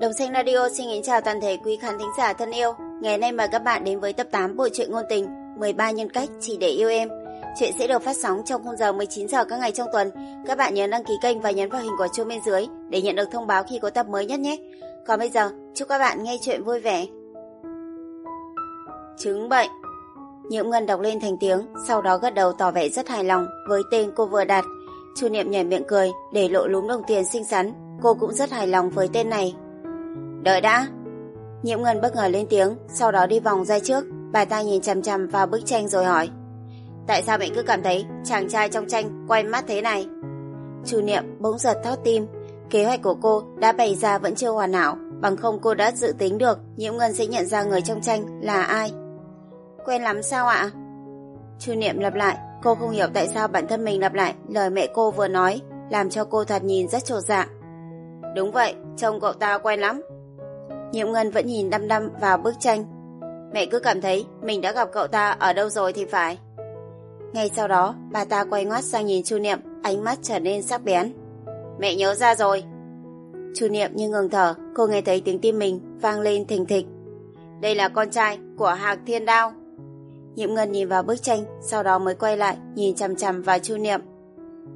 Đồng Xanh Radio xin kính chào toàn thể quý khán thính giả thân yêu. Ngày nay mời các bạn đến với tập 8 bộ truyện ngôn tình 13 nhân cách chỉ để yêu em. Chuyện sẽ được phát sóng trong khung giờ 19 giờ các ngày trong tuần. Các bạn nhớ đăng ký kênh và nhấn vào hình quả chuông bên dưới để nhận được thông báo khi có tập mới nhất nhé. Còn bây giờ, chúc các bạn nghe chuyện vui vẻ. Chứng bệnh Nhiễm Ngân đọc lên thành tiếng, sau đó gật đầu tỏ vẻ rất hài lòng với tên cô vừa đặt. Chu Niệm nhảy miệng cười, để lộ lúm đồng tiền xinh xắn. Cô cũng rất hài lòng với tên này. Đợi đã. Nhiễm Ngân bất ngờ lên tiếng, sau đó đi vòng ra trước. Bà ta nhìn chằm chằm vào bức tranh rồi hỏi. Tại sao mẹ cứ cảm thấy chàng trai trong tranh quay mắt thế này? Chu Niệm bỗng giật thót tim. Kế hoạch của cô đã bày ra vẫn chưa hoàn hảo, bằng không cô đã dự tính được Nhiễm Ngân sẽ nhận ra người trong tranh là ai. Quen lắm sao ạ? Chu Niệm lặp lại, cô không hiểu tại sao bản thân mình lặp lại lời mẹ cô vừa nói, làm cho cô thật nhìn rất trột dạ. Đúng vậy, trông cậu ta quen lắm. Nhiễm Ngân vẫn nhìn đăm đăm vào bức tranh. Mẹ cứ cảm thấy mình đã gặp cậu ta ở đâu rồi thì phải. Ngay sau đó, bà ta quay ngoắt sang nhìn Chu Niệm, ánh mắt trở nên sắc bén. Mẹ nhớ ra rồi. Chu Niệm như ngừng thở, cô nghe thấy tiếng tim mình vang lên thình thịch. Đây là con trai của Hạc Thiên Đao. Nhiễm Ngân nhìn vào bức tranh, sau đó mới quay lại, nhìn chằm chằm vào Chu Niệm.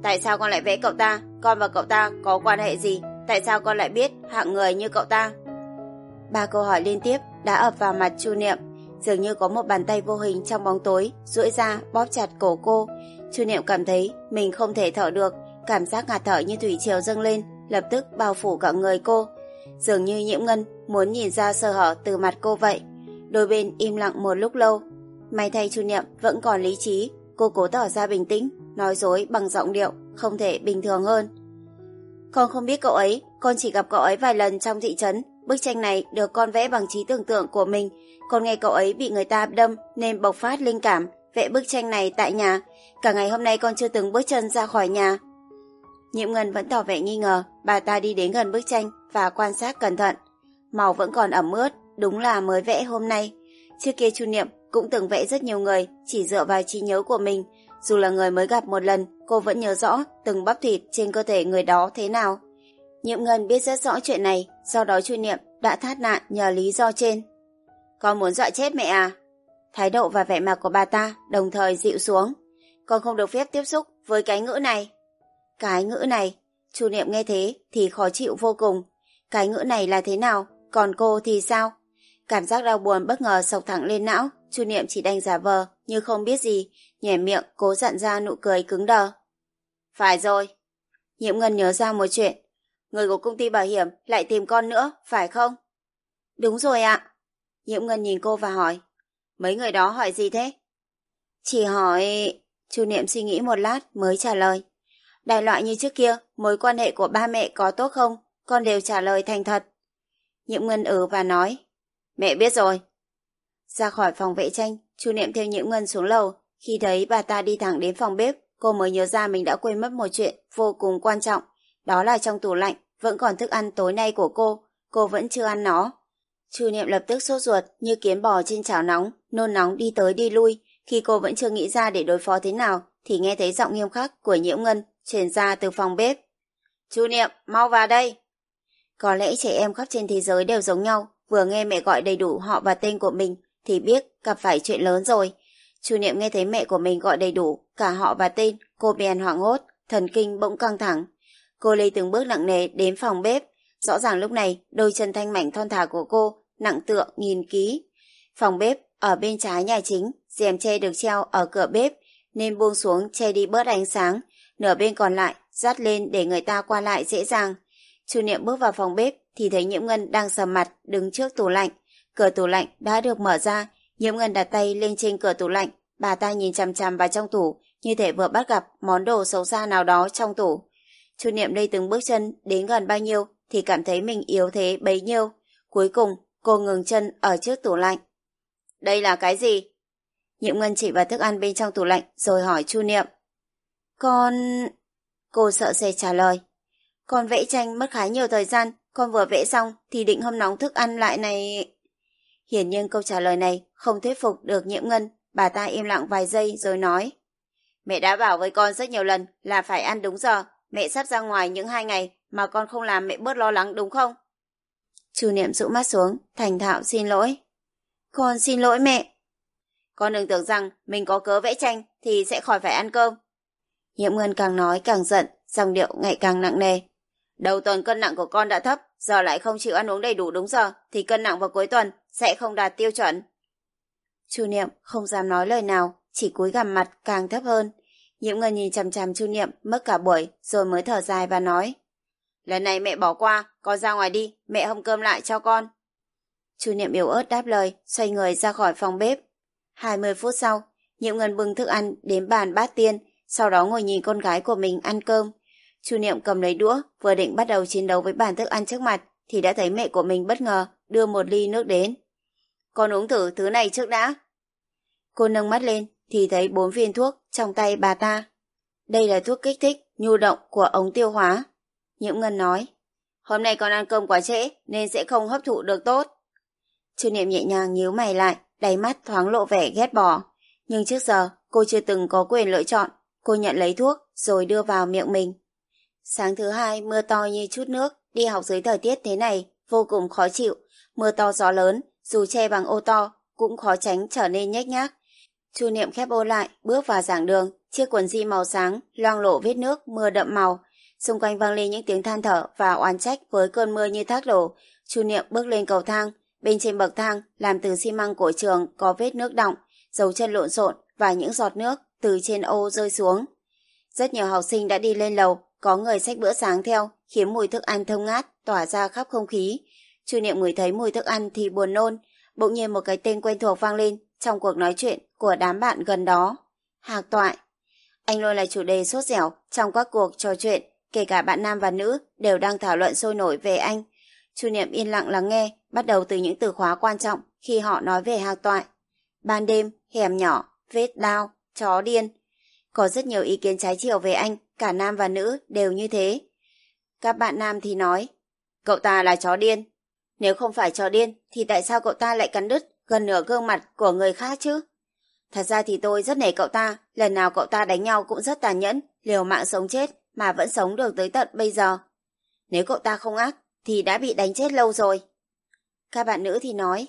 Tại sao con lại vẽ cậu ta? Con và cậu ta có quan hệ gì? Tại sao con lại biết hạng người như cậu ta? Ba câu hỏi liên tiếp đã ập vào mặt Chu Niệm, dường như có một bàn tay vô hình trong bóng tối duỗi ra bóp chặt cổ cô. Chu Niệm cảm thấy mình không thể thở được, cảm giác ngạt thở như thủy triều dâng lên, lập tức bao phủ cả người cô. Dường như Nhiễm Ngân muốn nhìn ra sơ hở từ mặt cô vậy. Đôi bên im lặng một lúc lâu. May thay Chu Niệm vẫn còn lý trí, cô cố tỏ ra bình tĩnh, nói dối bằng giọng điệu không thể bình thường hơn. Con không biết cậu ấy, con chỉ gặp cậu ấy vài lần trong thị trấn. Bức tranh này được con vẽ bằng trí tưởng tượng của mình. Con nghe cậu ấy bị người ta đâm nên bộc phát linh cảm, vẽ bức tranh này tại nhà. Cả ngày hôm nay con chưa từng bước chân ra khỏi nhà. Nhiệm Ngân vẫn tỏ vẻ nghi ngờ, bà ta đi đến gần bức tranh và quan sát cẩn thận. Màu vẫn còn ẩm ướt, đúng là mới vẽ hôm nay. Trước kia Chu Niệm cũng từng vẽ rất nhiều người, chỉ dựa vào trí nhớ của mình. Dù là người mới gặp một lần, cô vẫn nhớ rõ từng bắp thịt trên cơ thể người đó thế nào. Nhiệm Ngân biết rất rõ chuyện này, sau đó Chu Niệm đã thát nạn nhờ lý do trên. Con muốn dọa chết mẹ à? Thái độ và vẻ mặt của bà ta đồng thời dịu xuống. Con không được phép tiếp xúc với cái ngữ này. Cái ngữ này, Chu Niệm nghe thế thì khó chịu vô cùng. Cái ngữ này là thế nào, còn cô thì sao? Cảm giác đau buồn bất ngờ sộc thẳng lên não, Chu Niệm chỉ đành giả vờ như không biết gì, nhẻ miệng cố dặn ra nụ cười cứng đờ. Phải rồi. Nhiễm Ngân nhớ ra một chuyện. Người của công ty bảo hiểm lại tìm con nữa, phải không? Đúng rồi ạ. Nhiễm Ngân nhìn cô và hỏi. Mấy người đó hỏi gì thế? Chỉ hỏi... Chu Niệm suy nghĩ một lát mới trả lời. Đại loại như trước kia, mối quan hệ của ba mẹ có tốt không? Con đều trả lời thành thật. Nhiễm Ngân ừ và nói. Mẹ biết rồi. Ra khỏi phòng vệ tranh, Chu Niệm theo Nhiễm Ngân xuống lầu. Khi thấy bà ta đi thẳng đến phòng bếp, cô mới nhớ ra mình đã quên mất một chuyện vô cùng quan trọng. Đó là trong tủ lạnh vẫn còn thức ăn tối nay của cô, cô vẫn chưa ăn nó. Chu Niệm lập tức sốt ruột như kiến bò trên chảo nóng, nôn nóng đi tới đi lui. Khi cô vẫn chưa nghĩ ra để đối phó thế nào, thì nghe thấy giọng nghiêm khắc của nhiễu Ngân truyền ra từ phòng bếp. Chu Niệm, mau vào đây. Có lẽ trẻ em khắp trên thế giới đều giống nhau, vừa nghe mẹ gọi đầy đủ họ và tên của mình thì biết gặp phải chuyện lớn rồi. Chu Niệm nghe thấy mẹ của mình gọi đầy đủ cả họ và tên, cô bèn hoảng hốt, thần kinh bỗng căng thẳng. Cô lấy từng bước nặng nề đến phòng bếp, rõ ràng lúc này đôi chân thanh mảnh thon thả của cô nặng tựa nghìn ký. Phòng bếp ở bên trái nhà chính, rèm che được treo ở cửa bếp nên buông xuống che đi bớt ánh sáng, nửa bên còn lại dắt lên để người ta qua lại dễ dàng. Chu Niệm bước vào phòng bếp thì thấy Nhiễm Ngân đang sầm mặt đứng trước tủ lạnh. Cửa tủ lạnh đã được mở ra, Nhiễm Ngân đặt tay lên trên cửa tủ lạnh, bà ta nhìn chằm chằm vào trong tủ, như thể vừa bắt gặp món đồ xấu xa nào đó trong tủ. Chu Niệm đây từng bước chân đến gần bao nhiêu thì cảm thấy mình yếu thế bấy nhiêu. Cuối cùng, cô ngừng chân ở trước tủ lạnh. Đây là cái gì? Nhiệm Ngân chỉ vào thức ăn bên trong tủ lạnh rồi hỏi Chu Niệm. Con... Cô sợ sẽ trả lời. Con vẽ tranh mất khá nhiều thời gian, con vừa vẽ xong thì định hâm nóng thức ăn lại này... Hiển nhiên câu trả lời này không thuyết phục được Nhiễm Ngân, bà ta im lặng vài giây rồi nói. Mẹ đã bảo với con rất nhiều lần là phải ăn đúng giờ, mẹ sắp ra ngoài những hai ngày mà con không làm mẹ bớt lo lắng đúng không? Chu Niệm rũ mắt xuống, thành thạo xin lỗi. Con xin lỗi mẹ. Con đừng tưởng rằng mình có cớ vẽ tranh thì sẽ khỏi phải ăn cơm. Nhiệm Ngân càng nói càng giận, dòng điệu ngày càng nặng nề. Đầu tuần cân nặng của con đã thấp, giờ lại không chịu ăn uống đầy đủ đúng giờ, thì cân nặng vào cuối tuần sẽ không đạt tiêu chuẩn. Chu Niệm không dám nói lời nào, chỉ cúi gằm mặt càng thấp hơn những Ngân nhìn chằm chằm Chu Niệm mất cả buổi, rồi mới thở dài và nói. Lần này mẹ bỏ qua, con ra ngoài đi, mẹ hâm cơm lại cho con. Chu Niệm yếu ớt đáp lời, xoay người ra khỏi phòng bếp. 20 phút sau, Nhiễm Ngân bưng thức ăn đến bàn bát tiên, sau đó ngồi nhìn con gái của mình ăn cơm. Chu Niệm cầm lấy đũa, vừa định bắt đầu chiến đấu với bàn thức ăn trước mặt, thì đã thấy mẹ của mình bất ngờ đưa một ly nước đến. Con uống thử thứ này trước đã. Cô nâng mắt lên, thì thấy bốn viên thuốc trong tay bà ta. Đây là thuốc kích thích, nhu động của ống tiêu hóa. Nhiễm Ngân nói, hôm nay con ăn cơm quá trễ nên sẽ không hấp thụ được tốt. Chu Niệm nhẹ nhàng nhíu mày lại, đáy mắt thoáng lộ vẻ ghét bỏ. Nhưng trước giờ, cô chưa từng có quyền lựa chọn. Cô nhận lấy thuốc, rồi đưa vào miệng mình. Sáng thứ hai, mưa to như chút nước, đi học dưới thời tiết thế này, vô cùng khó chịu. Mưa to gió lớn, dù che bằng ô to, cũng khó tránh trở nên nhếch nhác. Chu Niệm khép ô lại, bước vào giảng đường, chiếc quần di màu sáng, loang lộ vết nước, mưa đậm màu. Xung quanh vang lên những tiếng than thở và oán trách với cơn mưa như thác đổ. Chu Niệm bước lên cầu thang, bên trên bậc thang làm từ xi măng của trường có vết nước đọng, dấu chân lộn xộn và những giọt nước từ trên ô rơi xuống. Rất nhiều học sinh đã đi lên lầu, có người xách bữa sáng theo, khiến mùi thức ăn thơm ngát tỏa ra khắp không khí. Chu Niệm ngửi thấy mùi thức ăn thì buồn nôn, bỗng nhiên một cái tên quen thuộc vang lên trong cuộc nói chuyện của đám bạn gần đó. Hạc Toại Anh luôn là chủ đề sốt dẻo trong các cuộc trò chuyện, kể cả bạn nam và nữ đều đang thảo luận sôi nổi về anh. Chu Niệm yên lặng lắng nghe, bắt đầu từ những từ khóa quan trọng khi họ nói về Hạc Toại. Ban đêm, hẻm nhỏ, vết đao, chó điên. Có rất nhiều ý kiến trái chiều về anh, cả nam và nữ đều như thế. Các bạn nam thì nói, cậu ta là chó điên. Nếu không phải chó điên, thì tại sao cậu ta lại cắn đứt gần nửa gương mặt của người khác chứ? Thật ra thì tôi rất nể cậu ta, lần nào cậu ta đánh nhau cũng rất tàn nhẫn, liều mạng sống chết mà vẫn sống được tới tận bây giờ. Nếu cậu ta không ác, thì đã bị đánh chết lâu rồi. Các bạn nữ thì nói,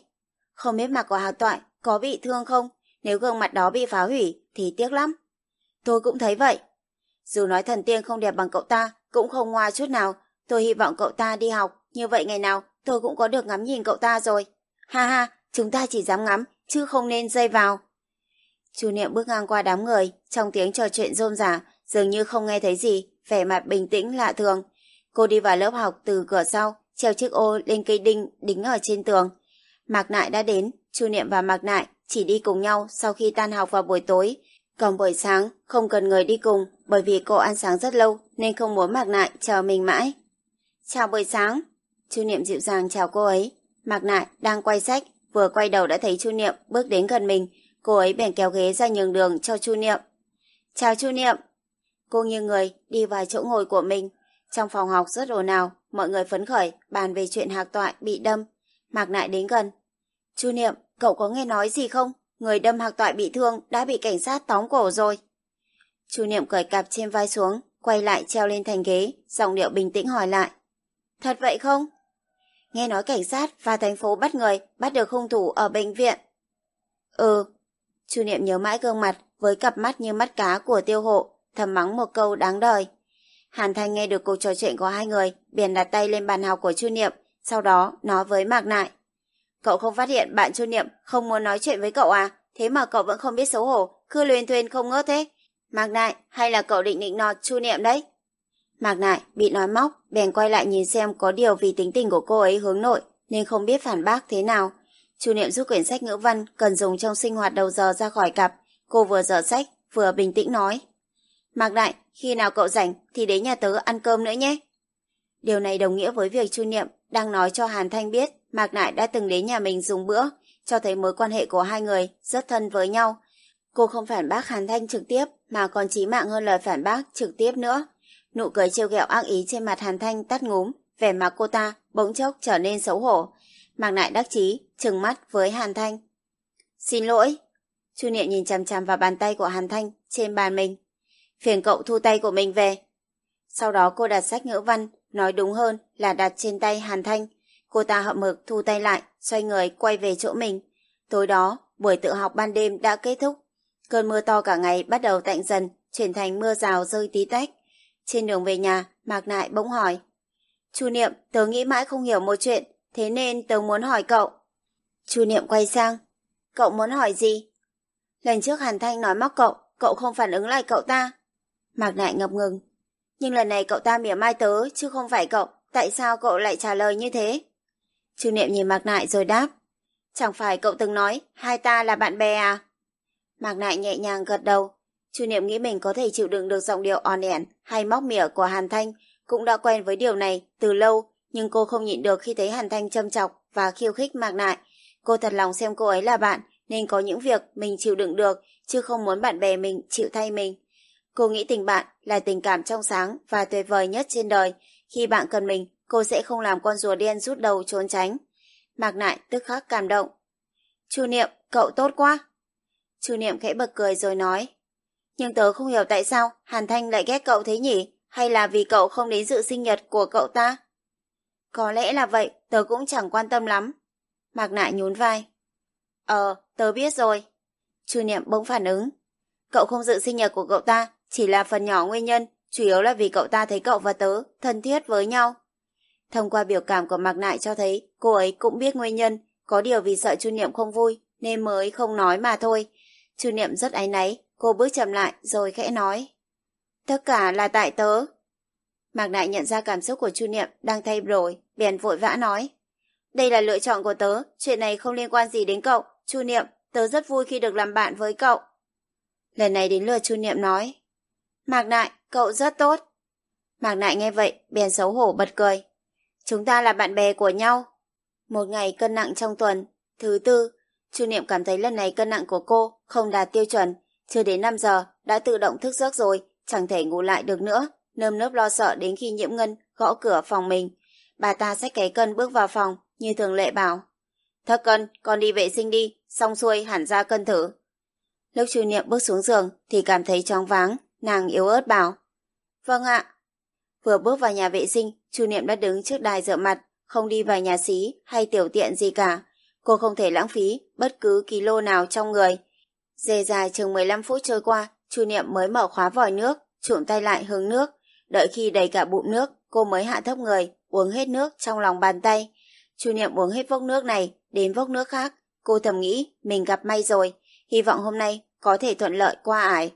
không biết mặt của Hạc Toại có bị thương không? Nếu gương mặt đó bị phá hủy thì tiếc lắm. Tôi cũng thấy vậy. Dù nói thần tiên không đẹp bằng cậu ta, cũng không ngoa chút nào. Tôi hy vọng cậu ta đi học, như vậy ngày nào tôi cũng có được ngắm nhìn cậu ta rồi. Ha ha, chúng ta chỉ dám ngắm, chứ không nên dây vào. Chu Niệm bước ngang qua đám người, trong tiếng trò chuyện rôm rả, dường như không nghe thấy gì, vẻ mặt bình tĩnh lạ thường. Cô đi vào lớp học từ cửa sau, treo chiếc ô lên cây đinh đính ở trên tường. Mạc Nại đã đến, Chu Niệm và Mạc Nại chỉ đi cùng nhau sau khi tan học vào buổi tối. Còn buổi sáng, không cần người đi cùng, bởi vì cô ăn sáng rất lâu nên không muốn Mạc Nại chờ mình mãi. Chào buổi sáng. Chu Niệm dịu dàng chào cô ấy. Mạc Nại đang quay sách, vừa quay đầu đã thấy Chu Niệm bước đến gần mình. Cô ấy bèn kéo ghế ra nhường đường cho Chu Niệm. Chào Chu Niệm. Cô nghiêng người đi vào chỗ ngồi của mình. Trong phòng học rất ồn ào, mọi người phấn khởi bàn về chuyện hạc toại bị đâm. Mạc Nại đến gần. Chu Niệm, cậu có nghe nói gì không? Người đâm hạc toại bị thương đã bị cảnh sát tóm cổ rồi. Chu Niệm cởi cặp trên vai xuống, quay lại treo lên thành ghế, giọng điệu bình tĩnh hỏi lại. Thật vậy không? Nghe nói cảnh sát và thành phố bắt người, bắt được hung thủ ở bệnh viện. Ừ. Chu Niệm nhớ mãi gương mặt với cặp mắt như mắt cá của tiêu hộ, thầm mắng một câu đáng đời. Hàn Thanh nghe được cuộc trò chuyện của hai người, biển đặt tay lên bàn học của Chu Niệm, sau đó nói với Mạc Nại. Cậu không phát hiện bạn Chu Niệm không muốn nói chuyện với cậu à? Thế mà cậu vẫn không biết xấu hổ, cứ luyên thuyên không ngớt thế. Mạc Nại, hay là cậu định định nọt Chu Niệm đấy? Mạc Nại bị nói móc, bèn quay lại nhìn xem có điều vì tính tình của cô ấy hướng nội, nên không biết phản bác thế nào. Chu Niệm rút quyển sách ngữ văn cần dùng trong sinh hoạt đầu giờ ra khỏi cặp. Cô vừa dở sách, vừa bình tĩnh nói. Mạc Đại, khi nào cậu rảnh thì đến nhà tớ ăn cơm nữa nhé. Điều này đồng nghĩa với việc Chu Niệm đang nói cho Hàn Thanh biết Mạc Đại đã từng đến nhà mình dùng bữa, cho thấy mối quan hệ của hai người rất thân với nhau. Cô không phản bác Hàn Thanh trực tiếp mà còn chí mạng hơn lời phản bác trực tiếp nữa. Nụ cười trêu ghẹo ác ý trên mặt Hàn Thanh tắt ngúm, vẻ mặt cô ta bỗng chốc trở nên xấu hổ. Mạc nại đắc chí trừng mắt với Hàn Thanh. Xin lỗi. Chu Niệm nhìn chằm chằm vào bàn tay của Hàn Thanh trên bàn mình phiền cậu thu tay của mình về. Sau đó cô đặt sách ngữ văn, nói đúng hơn là đặt trên tay Hàn Thanh. Cô ta hậm hực thu tay lại, xoay người quay về chỗ mình. Tối đó, buổi tự học ban đêm đã kết thúc. Cơn mưa to cả ngày bắt đầu tạnh dần, chuyển thành mưa rào rơi tí tách. Trên đường về nhà, Mạc Nại bỗng hỏi. Chu Niệm, tớ nghĩ mãi không hiểu một chuyện, thế nên tớ muốn hỏi cậu. Chu Niệm quay sang. Cậu muốn hỏi gì? Lần trước Hàn Thanh nói móc cậu, cậu không phản ứng lại cậu ta. Mạc Nại ngập ngừng. Nhưng lần này cậu ta mỉa mai tớ, chứ không phải cậu. Tại sao cậu lại trả lời như thế? Chu Niệm nhìn Mạc Nại rồi đáp. Chẳng phải cậu từng nói hai ta là bạn bè à? Mạc Nại nhẹ nhàng gật đầu. Chu Niệm nghĩ mình có thể chịu đựng được giọng điệu on ẻn hay móc mỉa của Hàn Thanh, cũng đã quen với điều này từ lâu, nhưng cô không nhịn được khi thấy Hàn Thanh châm chọc và khiêu khích Mạc Nại. Cô thật lòng xem cô ấy là bạn, nên có những việc mình chịu đựng được, chứ không muốn bạn bè mình chịu thay mình. Cô nghĩ tình bạn là tình cảm trong sáng và tuyệt vời nhất trên đời. Khi bạn cần mình, cô sẽ không làm con rùa đen rút đầu trốn tránh. Mạc Nại tức khắc cảm động. Chu Niệm, cậu tốt quá. Chu Niệm khẽ bật cười rồi nói. Nhưng tớ không hiểu tại sao Hàn Thanh lại ghét cậu thế nhỉ? Hay là vì cậu không đến dự sinh nhật của cậu ta? Có lẽ là vậy, tớ cũng chẳng quan tâm lắm. Mạc Nại nhún vai. Ờ, tớ biết rồi. Chu Niệm bỗng phản ứng. Cậu không dự sinh nhật của cậu ta, chỉ là phần nhỏ nguyên nhân, chủ yếu là vì cậu ta thấy cậu và tớ thân thiết với nhau. Thông qua biểu cảm của Mạc Nại cho thấy cô ấy cũng biết nguyên nhân, có điều vì sợ Chu Niệm không vui nên mới không nói mà thôi. Chu Niệm rất áy náy, cô bước chậm lại rồi khẽ nói. Tất cả là tại tớ. Mạc đại nhận ra cảm xúc của Chu Niệm đang thay đổi, bèn vội vã nói. Đây là lựa chọn của tớ, chuyện này không liên quan gì đến cậu. Chu Niệm, tớ rất vui khi được làm bạn với cậu. Lần này đến lượt Chu Niệm nói. Mạc đại cậu rất tốt. Mạc đại nghe vậy, bèn xấu hổ bật cười. Chúng ta là bạn bè của nhau. Một ngày cân nặng trong tuần. Thứ tư, Chu Niệm cảm thấy lần này cân nặng của cô không đạt tiêu chuẩn. Chưa đến 5 giờ, đã tự động thức giấc rồi, chẳng thể ngủ lại được nữa. Nơm nớp lo sợ đến khi nhiễm ngân gõ cửa phòng mình. Bà ta xách cái cân bước vào phòng, như thường lệ bảo. Thất cân, con đi vệ sinh đi, xong xuôi hẳn ra cân thử. Lúc Chu Niệm bước xuống giường thì cảm thấy chóng váng, nàng yếu ớt bảo. Vâng ạ. Vừa bước vào nhà vệ sinh, Chu Niệm đã đứng trước đài rửa mặt, không đi vào nhà xí hay tiểu tiện gì cả. Cô không thể lãng phí bất cứ kilo nào trong người. Dề dài chừng 15 phút trôi qua, Chu Niệm mới mở khóa vòi nước, trụm tay lại hướng nước. Đợi khi đầy cả bụng nước, cô mới hạ thấp người, uống hết nước trong lòng bàn tay. Chu Niệm uống hết vốc nước này, đến vốc nước khác. Cô thầm nghĩ mình gặp may rồi, hy vọng hôm nay có thể thuận lợi qua ải.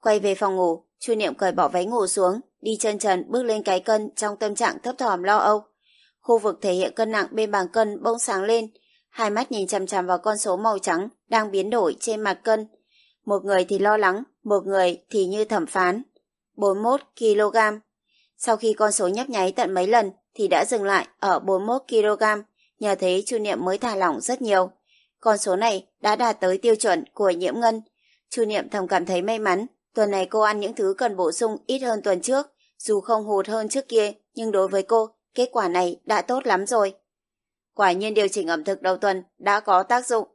Quay về phòng ngủ, Chu Niệm cởi bỏ váy ngủ xuống, đi chân trần bước lên cái cân trong tâm trạng thấp thỏm lo âu. Khu vực thể hiện cân nặng bên bảng cân bỗng sáng lên, hai mắt nhìn chằm chằm vào con số màu trắng đang biến đổi trên mặt cân. Một người thì lo lắng, một người thì như thẩm phán. 41 kg. Sau khi con số nhấp nháy tận mấy lần thì đã dừng lại ở 41 kg, nhờ thế Chu Niệm mới thả lỏng rất nhiều. Con số này đã đạt tới tiêu chuẩn của nhiễm ngân. Chu Niệm thầm cảm thấy may mắn, tuần này cô ăn những thứ cần bổ sung ít hơn tuần trước, dù không hụt hơn trước kia, nhưng đối với cô, kết quả này đã tốt lắm rồi. Quả nhiên điều chỉnh ẩm thực đầu tuần đã có tác dụng.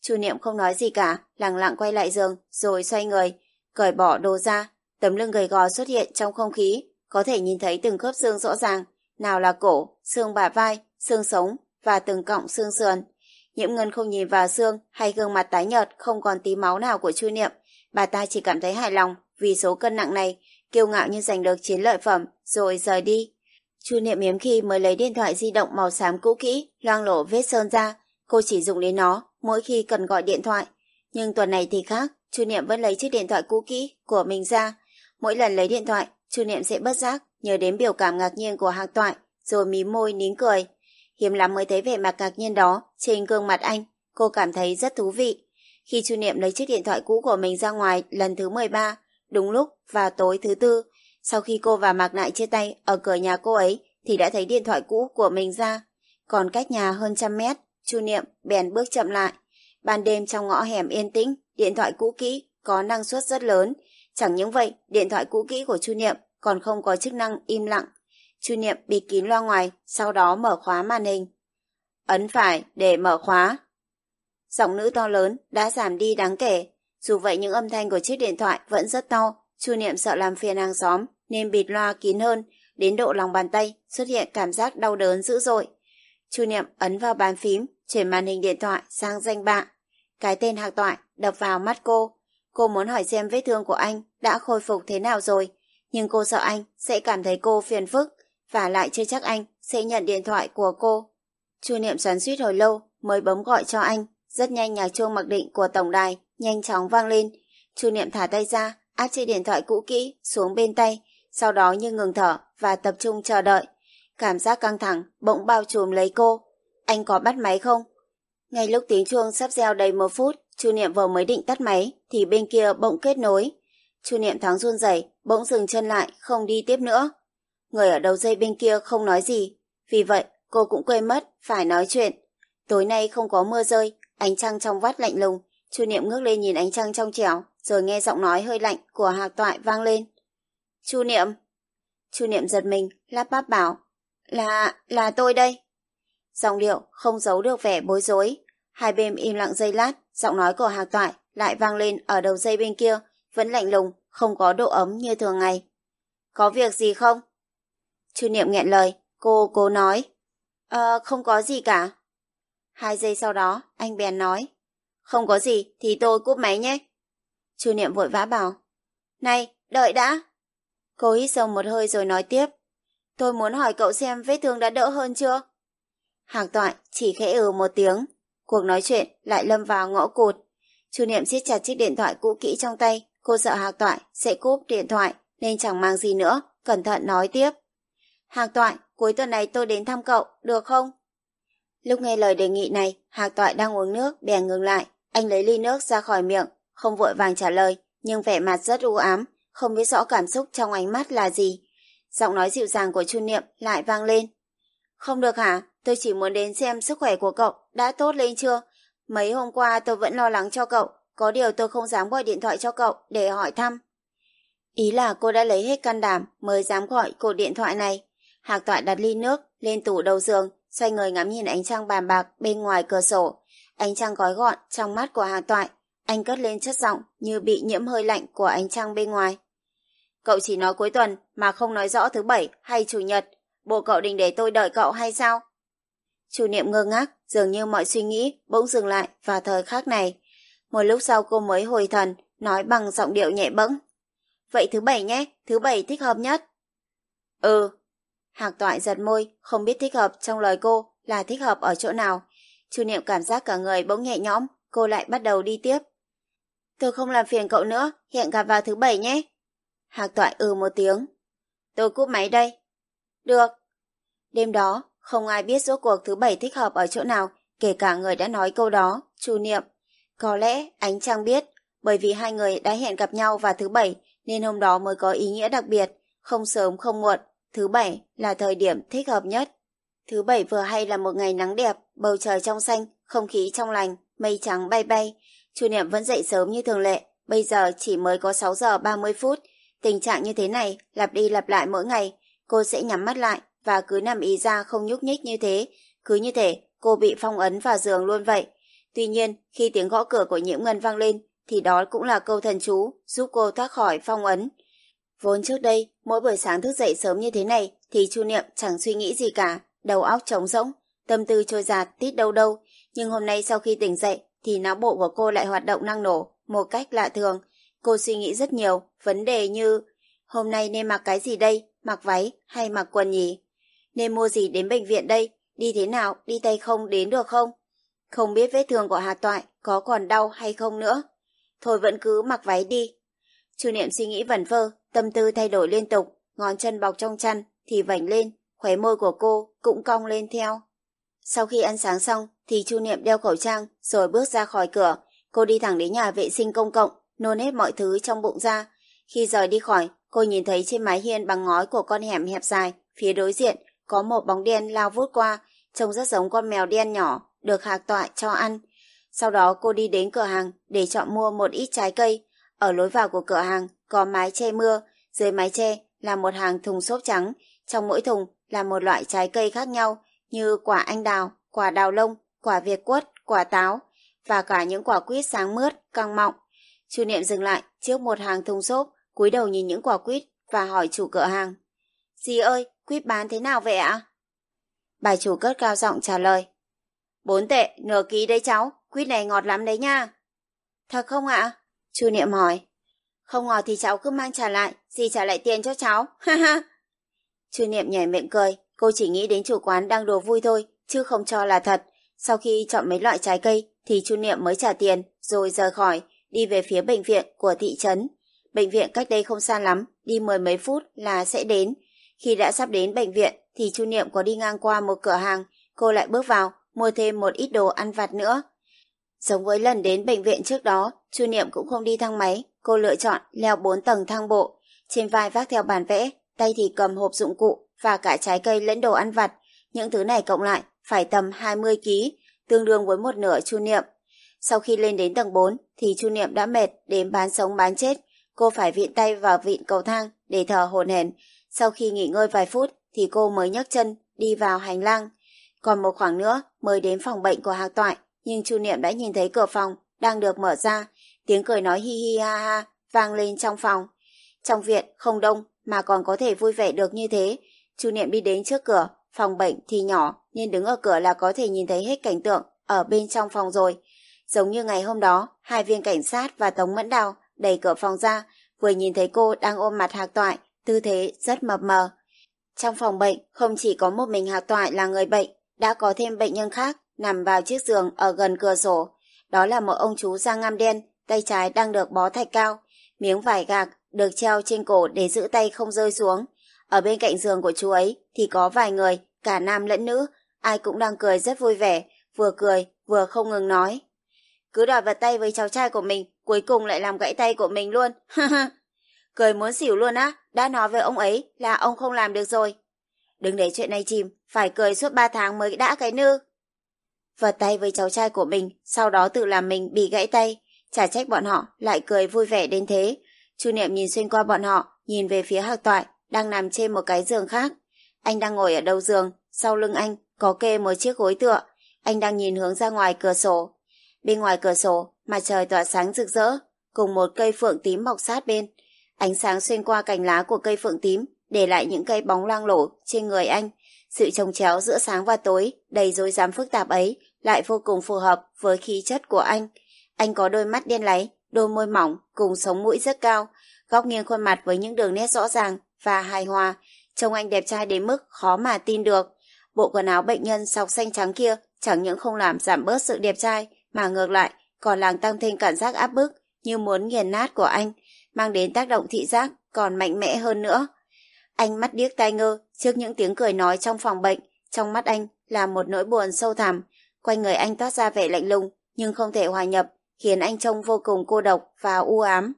Chu Niệm không nói gì cả, lặng lặng quay lại giường, rồi xoay người, cởi bỏ đồ ra, tấm lưng gầy gò xuất hiện trong không khí, có thể nhìn thấy từng khớp xương rõ ràng, nào là cổ, xương bả vai, xương sống và từng cọng xương sườn. Nhiễm Ngân không nhìn vào xương hay gương mặt tái nhợt không còn tí máu nào của Chu Niệm, bà ta chỉ cảm thấy hài lòng vì số cân nặng này, kiêu ngạo như giành được chiến lợi phẩm, rồi rời đi. Chu Niệm hiếm khi mới lấy điện thoại di động màu xám cũ kỹ, loang lổ vết sơn ra, cô chỉ dùng đến nó mỗi khi cần gọi điện thoại. Nhưng tuần này thì khác, Chu Niệm vẫn lấy chiếc điện thoại cũ kỹ của mình ra. Mỗi lần lấy điện thoại, Chu Niệm sẽ bất giác nhớ đến biểu cảm ngạc nhiên của Hạc Toại, rồi mí môi nín cười. Hiếm lắm mới thấy vẻ mặt ngạc nhiên đó trên gương mặt anh, cô cảm thấy rất thú vị. Khi Chu Niệm lấy chiếc điện thoại cũ của mình ra ngoài lần thứ 13, đúng lúc và tối thứ tư, sau khi cô và Mạc Nại chia tay ở cửa nhà cô ấy thì đã thấy điện thoại cũ của mình ra. Còn cách nhà hơn trăm mét, Chu Niệm bèn bước chậm lại. Ban đêm trong ngõ hẻm yên tĩnh, điện thoại cũ kỹ có năng suất rất lớn. Chẳng những vậy, điện thoại cũ kỹ của Chu Niệm còn không có chức năng im lặng. Chu Niệm bịt kín loa ngoài, sau đó mở khóa màn hình. Ấn phải để mở khóa. Giọng nữ to lớn đã giảm đi đáng kể. Dù vậy những âm thanh của chiếc điện thoại vẫn rất to. Chu Niệm sợ làm phiền hàng xóm nên bịt loa kín hơn, đến độ lòng bàn tay xuất hiện cảm giác đau đớn dữ dội. Chu Niệm ấn vào bàn phím, chuyển màn hình điện thoại sang danh bạ. Cái tên Hạc Toại đập vào mắt cô. Cô muốn hỏi xem vết thương của anh đã khôi phục thế nào rồi, nhưng cô sợ anh sẽ cảm thấy cô phiền phức, và lại chưa chắc anh sẽ nhận điện thoại của cô. Chu Niệm xoắn suýt hồi lâu mới bấm gọi cho anh. Rất nhanh nhạc chuông mặc định của tổng đài nhanh chóng vang lên. Chu Niệm thả tay ra, áp chiếc điện thoại cũ kỹ xuống bên tay, sau đó như ngừng thở và tập trung chờ đợi. Cảm giác căng thẳng bỗng bao trùm lấy cô. Anh có bắt máy không? Ngay lúc tiếng chuông sắp gieo đầy một phút, Chu Niệm vừa mới định tắt máy thì bên kia bỗng kết nối. Chu Niệm thoáng run rẩy, bỗng dừng chân lại, không đi tiếp nữa. Người ở đầu dây bên kia không nói gì, vì vậy cô cũng quên mất phải nói chuyện. Tối nay không có mưa rơi, ánh trăng trong vắt lạnh lùng, Chu Niệm ngước lên nhìn ánh trăng trong trẻo, rồi nghe giọng nói hơi lạnh của Hạc Toại vang lên. Chu Niệm. Chu Niệm giật mình, lắp bắp bảo, là, là tôi đây. Giọng điệu không giấu được vẻ bối rối. Hai bên im lặng giây lát, giọng nói của Hạc Toại lại vang lên ở đầu dây bên kia, vẫn lạnh lùng, không có độ ấm như thường ngày. Có việc gì không? Chu Niệm nghẹn lời, cô cố nói. Ờ, không có gì cả. Hai giây sau đó, anh bèn nói. Không có gì, thì tôi cúp máy nhé. Chu Niệm vội vã bảo. Này, đợi đã. Cô hít sâu một hơi rồi nói tiếp. Tôi muốn hỏi cậu xem vết thương đã đỡ hơn chưa? hàng toại chỉ khẽ ừ một tiếng. Cuộc nói chuyện lại lâm vào ngõ cụt. Chu Niệm siết chặt chiếc điện thoại cũ kỹ trong tay. Cô sợ Hạc toại sẽ cúp điện thoại nên chẳng mang gì nữa. Cẩn thận nói tiếp. Hạc toại, cuối tuần này tôi đến thăm cậu, được không? Lúc nghe lời đề nghị này, Hạc toại đang uống nước, bèn ngừng lại. Anh lấy ly nước ra khỏi miệng, không vội vàng trả lời, nhưng vẻ mặt rất u ám, không biết rõ cảm xúc trong ánh mắt là gì. Giọng nói dịu dàng của Chu Niệm lại vang lên. Không được hả? Tôi chỉ muốn đến xem sức khỏe của cậu đã tốt lên chưa? Mấy hôm qua tôi vẫn lo lắng cho cậu, có điều tôi không dám gọi điện thoại cho cậu để hỏi thăm. Ý là cô đã lấy hết can đảm mới dám gọi cuộc điện thoại này. Hạc Toại đặt ly nước lên tủ đầu giường, xoay người ngắm nhìn ánh trăng bàn bạc bên ngoài cửa sổ. Ánh trăng gói gọn trong mắt của Hạc Toại, anh cất lên chất giọng như bị nhiễm hơi lạnh của ánh trăng bên ngoài. Cậu chỉ nói cuối tuần mà không nói rõ thứ bảy hay chủ nhật. Bộ cậu định để tôi đợi cậu hay sao? Chủ niệm ngơ ngác, dường như mọi suy nghĩ bỗng dừng lại vào thời khắc này. Một lúc sau cô mới hồi thần, nói bằng giọng điệu nhẹ bẫng. Vậy thứ bảy nhé, thứ bảy thích hợp nhất. Ừ. Hạc toại giật môi, không biết thích hợp trong lời cô là thích hợp ở chỗ nào. Chu niệm cảm giác cả người bỗng nhẹ nhõm, cô lại bắt đầu đi tiếp. Tôi không làm phiền cậu nữa, hẹn gặp vào thứ bảy nhé. Hạc toại ừ một tiếng. Tôi cúp máy đây. Được. Đêm đó, không ai biết rốt cuộc thứ bảy thích hợp ở chỗ nào, kể cả người đã nói câu đó, chu niệm. Có lẽ ánh trăng biết, bởi vì hai người đã hẹn gặp nhau vào thứ bảy, nên hôm đó mới có ý nghĩa đặc biệt, không sớm không muộn, thứ bảy là thời điểm thích hợp nhất. Thứ bảy vừa hay là một ngày nắng đẹp, bầu trời trong xanh, không khí trong lành, mây trắng bay bay. Chu Niệm vẫn dậy sớm như thường lệ, bây giờ chỉ mới có 6 giờ 30 phút. Tình trạng như thế này, lặp đi lặp lại mỗi ngày, cô sẽ nhắm mắt lại và cứ nằm ý ra không nhúc nhích như thế. Cứ như thế, cô bị phong ấn vào giường luôn vậy. Tuy nhiên, khi tiếng gõ cửa của nhiễm ngân vang lên, thì đó cũng là câu thần chú giúp cô thoát khỏi phong ấn. Vốn trước đây, mỗi buổi sáng thức dậy sớm như thế này thì Chu Niệm chẳng suy nghĩ gì cả, đầu óc trống rỗng, tâm tư trôi giạt tít đâu đâu. Nhưng hôm nay sau khi tỉnh dậy thì não bộ của cô lại hoạt động năng nổ một cách lạ thường. Cô suy nghĩ rất nhiều, vấn đề như hôm nay nên mặc cái gì đây, mặc váy hay mặc quần nhỉ? Nên mua gì đến bệnh viện đây, đi thế nào, đi tay không đến được không? Không biết vết thương của Hà Toại có còn đau hay không nữa. Thôi vẫn cứ mặc váy đi. Chu Niệm suy nghĩ vẩn vơ, tâm tư thay đổi liên tục, ngón chân bọc trong chăn thì vảnh lên, khóe môi của cô cũng cong lên theo. Sau khi ăn sáng xong thì Chu Niệm đeo khẩu trang rồi bước ra khỏi cửa. Cô đi thẳng đến nhà vệ sinh công cộng, nôn hết mọi thứ trong bụng ra. Khi rời đi khỏi, cô nhìn thấy trên mái hiên bằng ngói của con hẻm hẹp dài, phía đối diện có một bóng đen lao vút qua, trông rất giống con mèo đen nhỏ được hạc tọa cho ăn. Sau đó cô đi đến cửa hàng để chọn mua một ít trái cây. Ở lối vào của cửa hàng có mái che mưa, dưới mái che là một hàng thùng xốp trắng, trong mỗi thùng là một loại trái cây khác nhau như quả anh đào, quả đào lông, quả việt quất, quả táo và cả những quả quýt sáng mướt, căng mọng. Chu Niệm dừng lại trước một hàng thùng xốp, cúi đầu nhìn những quả quýt và hỏi chủ cửa hàng. Dì ơi, quýt bán thế nào vậy ạ? Bà chủ cất cao giọng trả lời. Bốn tệ, nửa ký đấy cháu, quýt này ngọt lắm đấy nha. Thật không ạ? Chu Niệm hỏi. Không ngọt thì cháu cứ mang trả lại, dì trả lại tiền cho cháu, ha ha. Chu Niệm nhảy miệng cười, cô chỉ nghĩ đến chủ quán đang đùa vui thôi, chứ không cho là thật. Sau khi chọn mấy loại trái cây thì Chu Niệm mới trả tiền, rồi rời khỏi, đi về phía bệnh viện của thị trấn. Bệnh viện cách đây không xa lắm, đi mười mấy phút là sẽ đến. Khi đã sắp đến bệnh viện thì Chu Niệm có đi ngang qua một cửa hàng, cô lại bước vào, mua thêm một ít đồ ăn vặt nữa. Giống với lần đến bệnh viện trước đó, Chu Niệm cũng không đi thang máy, cô lựa chọn leo 4 tầng thang bộ. Trên vai vác theo bản vẽ, tay thì cầm hộp dụng cụ và cả trái cây lẫn đồ ăn vặt. Những thứ này cộng lại phải tầm 20 kg, tương đương với một nửa Chu Niệm. Sau khi lên đến tầng 4 thì Chu Niệm đã mệt đến bán sống bán chết. Cô phải viện tay vào vịn cầu thang để thở hổn hển. Sau khi nghỉ ngơi vài phút thì cô mới nhấc chân đi vào hành lang. Còn một khoảng nữa mới đến phòng bệnh của Hạc Toại, nhưng Chu Niệm đã nhìn thấy cửa phòng đang được mở ra, tiếng cười nói hi hi ha ha vang lên trong phòng. Trong viện không đông mà còn có thể vui vẻ được như thế. Chu Niệm đi đến trước cửa, phòng bệnh thì nhỏ nên đứng ở cửa là có thể nhìn thấy hết cảnh tượng ở bên trong phòng rồi. Giống như ngày hôm đó, hai viên cảnh sát và Tống Mẫn Đào đẩy cửa phòng ra, vừa nhìn thấy cô đang ôm mặt Hạc Toại, tư thế rất mập mờ. Trong phòng bệnh không chỉ có một mình Hạc Toại là người bệnh, đã có thêm bệnh nhân khác nằm vào chiếc giường ở gần cửa sổ. Đó là một ông chú da ngăm đen, tay trái đang được bó thạch cao, miếng vải gạc được treo trên cổ để giữ tay không rơi xuống. Ở bên cạnh giường của chú ấy thì có vài người, cả nam lẫn nữ, ai cũng đang cười rất vui vẻ, vừa cười vừa không ngừng nói. Cứ đòi vào tay với cháu trai của mình, cuối cùng lại làm gãy tay của mình luôn. cười muốn xỉu luôn á, đã nói với ông ấy là ông không làm được rồi. Đừng để chuyện này chìm, phải cười suốt ba tháng mới đã cái nư. Vật tay với cháu trai của mình, sau đó tự làm mình bị gãy tay. Chả trách bọn họ lại cười vui vẻ đến thế. Chu Niệm nhìn xuyên qua bọn họ, nhìn về phía Hạc Toại, đang nằm trên một cái giường khác. Anh đang ngồi ở đầu giường, sau lưng anh có kê một chiếc gối tựa. Anh đang nhìn hướng ra ngoài cửa sổ. Bên ngoài cửa sổ, mặt trời tỏa sáng rực rỡ, cùng một cây phượng tím mọc sát bên. Ánh sáng xuyên qua cành lá của cây phượng tím, để lại những cây bóng loang lổ trên người anh. Sự trồng chéo giữa sáng và tối, đầy rối rắm phức tạp ấy, lại vô cùng phù hợp với khí chất của anh. Anh có đôi mắt đen láy, đôi môi mỏng, cùng sống mũi rất cao, góc nghiêng khuôn mặt với những đường nét rõ ràng và hài hòa. Trông anh đẹp trai đến mức khó mà tin được. Bộ quần áo bệnh nhân sọc xanh trắng kia chẳng những không làm giảm bớt sự đẹp trai, mà ngược lại còn làm tăng thêm cảm giác áp bức như muốn nghiền nát của anh, mang đến tác động thị giác còn mạnh mẽ hơn nữa. Anh mắt điếc tai ngơ trước những tiếng cười nói trong phòng bệnh, trong mắt anh là một nỗi buồn sâu thẳm, quanh người anh toát ra vẻ lạnh lùng nhưng không thể hòa nhập, khiến anh trông vô cùng cô độc và u ám.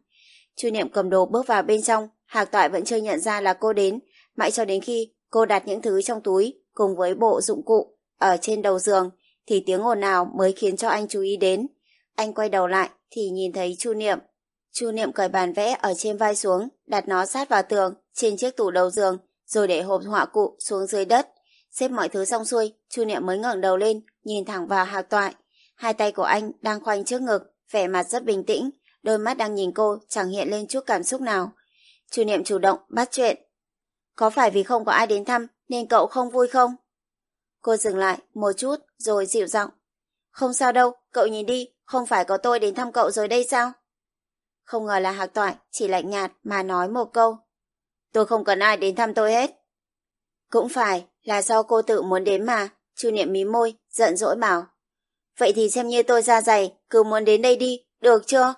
Chu Niệm cầm đồ bước vào bên trong, Hạc Toại vẫn chưa nhận ra là cô đến, mãi cho đến khi cô đặt những thứ trong túi cùng với bộ dụng cụ ở trên đầu giường thì tiếng ồn nào mới khiến cho anh chú ý đến. Anh quay đầu lại thì nhìn thấy Chu Niệm. Chu Niệm cởi bàn vẽ ở trên vai xuống, đặt nó sát vào tường trên chiếc tủ đầu giường, rồi để hộp họa cụ xuống dưới đất. Xếp mọi thứ xong xuôi, Chu Niệm mới ngẩng đầu lên, nhìn thẳng vào Hạc Toại. Hai tay của anh đang khoanh trước ngực, vẻ mặt rất bình tĩnh, đôi mắt đang nhìn cô chẳng hiện lên chút cảm xúc nào. Chu Niệm chủ động bắt chuyện. Có phải vì không có ai đến thăm nên cậu không vui không? Cô dừng lại một chút rồi dịu giọng. Không sao đâu, cậu nhìn đi, không phải có tôi đến thăm cậu rồi đây sao? Không ngờ là Hạc Toại chỉ lạnh nhạt mà nói một câu. Tôi không cần ai đến thăm tôi hết. Cũng phải, là do cô tự muốn đến mà. Chu Niệm mí môi, giận dỗi bảo. Vậy thì xem như tôi ra giày cứ muốn đến đây đi, được chưa?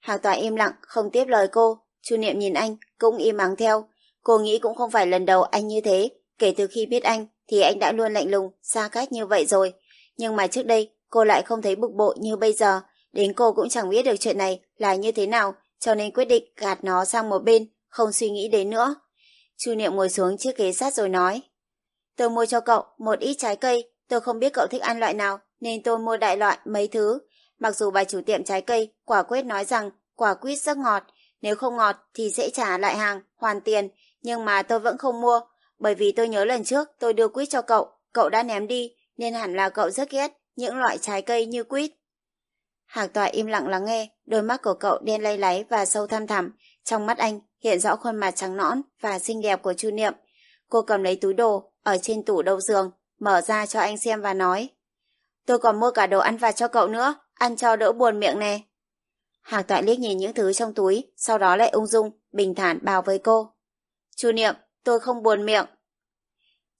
Hạc Toại im lặng, không tiếp lời cô. Chu Niệm nhìn anh, cũng im ắng theo. Cô nghĩ cũng không phải lần đầu anh như thế. Kể từ khi biết anh, thì anh đã luôn lạnh lùng, xa cách như vậy rồi. Nhưng mà trước đây, cô lại không thấy bực bội như bây giờ. Đến cô cũng chẳng biết được chuyện này là như thế nào, cho nên quyết định gạt nó sang một bên, không suy nghĩ đến nữa. Chu Niệm ngồi xuống chiếc ghế sát rồi nói. Tôi mua cho cậu một ít trái cây, tôi không biết cậu thích ăn loại nào, nên tôi mua đại loại mấy thứ. Mặc dù bà chủ tiệm trái cây quả quyết nói rằng quả quýt rất ngọt, nếu không ngọt thì sẽ trả lại hàng, hoàn tiền, nhưng mà tôi vẫn không mua, bởi vì tôi nhớ lần trước tôi đưa quýt cho cậu, cậu đã ném đi, nên hẳn là cậu rất ghét những loại trái cây như quýt. Hạc Toại im lặng lắng nghe, đôi mắt của cậu đen lay láy và sâu thăm thẳm, trong mắt anh hiện rõ khuôn mặt trắng nõn và xinh đẹp của Chu Niệm. Cô cầm lấy túi đồ ở trên tủ đầu giường, mở ra cho anh xem và nói. Tôi còn mua cả đồ ăn vặt cho cậu nữa, ăn cho đỡ buồn miệng nè. Hạc toại liếc nhìn những thứ trong túi, sau đó lại ung dung, bình thản bảo với cô. Chu Niệm, tôi không buồn miệng.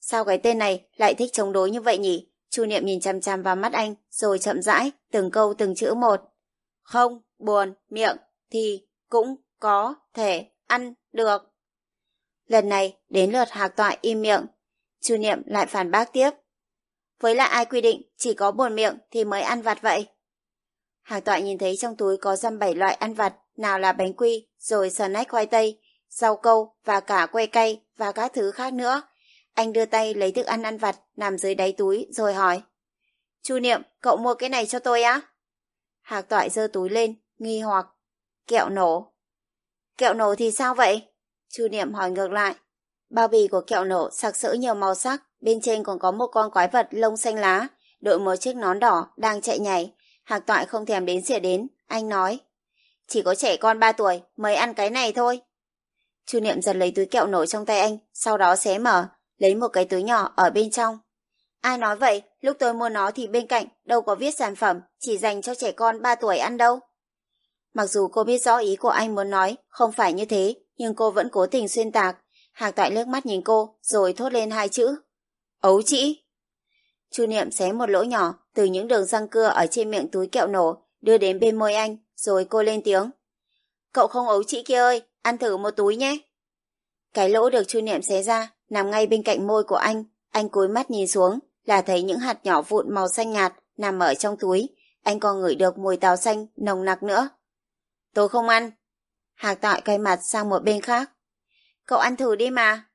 Sao cái tên này lại thích chống đối như vậy nhỉ? Chu Niệm nhìn chằm chằm vào mắt anh, rồi chậm rãi, từng câu từng chữ một. Không, buồn, miệng, thì cũng có thể ăn được. Lần này, đến lượt hạc toại im miệng. Chu Niệm lại phản bác tiếp. Với lại ai quy định chỉ có buồn miệng thì mới ăn vặt vậy? Hàng tọa nhìn thấy trong túi có dăm bảy loại ăn vặt, nào là bánh quy, rồi snack khoai tây, rau câu và cả que cay và các thứ khác nữa. Anh đưa tay lấy thức ăn ăn vặt nằm dưới đáy túi rồi hỏi. Chu Niệm, cậu mua cái này cho tôi á? Hạc toại giơ túi lên, nghi hoặc. Kẹo nổ. Kẹo nổ thì sao vậy? Chu Niệm hỏi ngược lại. Bao bì của kẹo nổ sặc sỡ nhiều màu sắc, bên trên còn có một con quái vật lông xanh lá, đội một chiếc nón đỏ, đang chạy nhảy. Hạc toại không thèm đến xỉa đến, anh nói. Chỉ có trẻ con 3 tuổi mới ăn cái này thôi. Chu Niệm giật lấy túi kẹo nổi trong tay anh, sau đó xé mở, lấy một cái túi nhỏ ở bên trong. Ai nói vậy, lúc tôi mua nó thì bên cạnh đâu có viết sản phẩm chỉ dành cho trẻ con 3 tuổi ăn đâu. Mặc dù cô biết rõ ý của anh muốn nói, không phải như thế, nhưng cô vẫn cố tình xuyên tạc. Hạc Toại liếc mắt nhìn cô, rồi thốt lên hai chữ. Ấu chỉ. Chu Niệm xé một lỗ nhỏ từ những đường răng cưa ở trên miệng túi kẹo nổ, đưa đến bên môi anh, rồi cô lên tiếng. Cậu không ấu chị kia ơi, ăn thử một túi nhé. Cái lỗ được Chu Niệm xé ra, nằm ngay bên cạnh môi của anh. Anh cúi mắt nhìn xuống, là thấy những hạt nhỏ vụn màu xanh nhạt nằm ở trong túi. Anh còn ngửi được mùi táo xanh nồng nặc nữa. Tôi không ăn. Hạc Toại quay mặt sang một bên khác. Cậu ăn thử đi mà.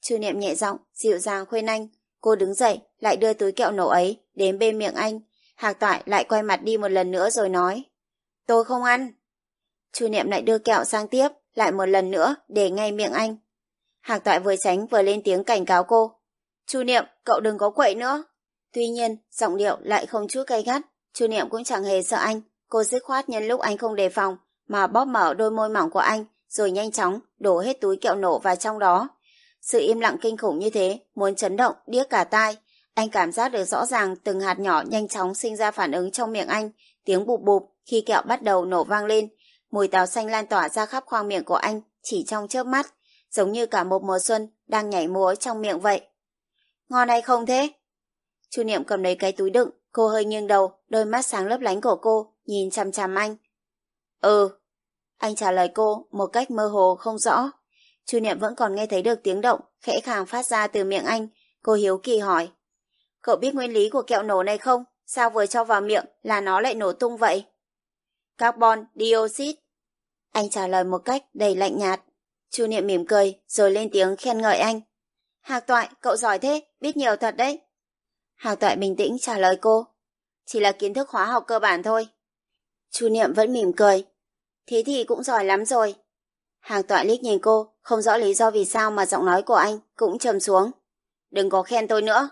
Chu Niệm nhẹ giọng, dịu dàng khuyên anh. Cô đứng dậy, lại đưa túi kẹo nổ ấy đến bên miệng anh. Hạc Toại lại quay mặt đi một lần nữa rồi nói. Tôi không ăn. Chu Niệm lại đưa kẹo sang tiếp, lại một lần nữa để ngay miệng anh. Hạc Toại vừa tránh vừa lên tiếng cảnh cáo cô. Chu Niệm, cậu đừng có quậy nữa. Tuy nhiên, giọng điệu lại không chút cay gắt. Chu Niệm cũng chẳng hề sợ anh. Cô dứt khoát nhân lúc anh không đề phòng, mà bóp mở đôi môi mỏng của anh, rồi nhanh chóng đổ hết túi kẹo nổ vào trong đó. Sự im lặng kinh khủng như thế, muốn chấn động, điếc cả tai. Anh cảm giác được rõ ràng từng hạt nhỏ nhanh chóng sinh ra phản ứng trong miệng anh, tiếng bụp bụp khi kẹo bắt đầu nổ vang lên. Mùi táo xanh lan tỏa ra khắp khoang miệng của anh chỉ trong chớp mắt, giống như cả một mùa xuân đang nhảy múa trong miệng vậy. Ngon hay không thế? Chu Niệm cầm lấy cái túi đựng, cô hơi nghiêng đầu, đôi mắt sáng lấp lánh của cô, nhìn chằm chằm anh. Ừ. Anh trả lời cô một cách mơ hồ không rõ. Chu Niệm vẫn còn nghe thấy được tiếng động, khẽ khàng phát ra từ miệng anh. Cô hiếu kỳ hỏi. Cậu biết nguyên lý của kẹo nổ này không? Sao vừa cho vào miệng là nó lại nổ tung vậy? Carbon dioxide. Anh trả lời một cách đầy lạnh nhạt. Chu Niệm mỉm cười, rồi lên tiếng khen ngợi anh. Hạc Toại, cậu giỏi thế, biết nhiều thật đấy. Hạc Toại bình tĩnh trả lời cô. Chỉ là kiến thức hóa học cơ bản thôi. Chu Niệm vẫn mỉm cười. Thế thì cũng giỏi lắm rồi. Hạc Toại liếc nhìn cô, không rõ lý do vì sao mà giọng nói của anh cũng trầm xuống. Đừng có khen tôi nữa.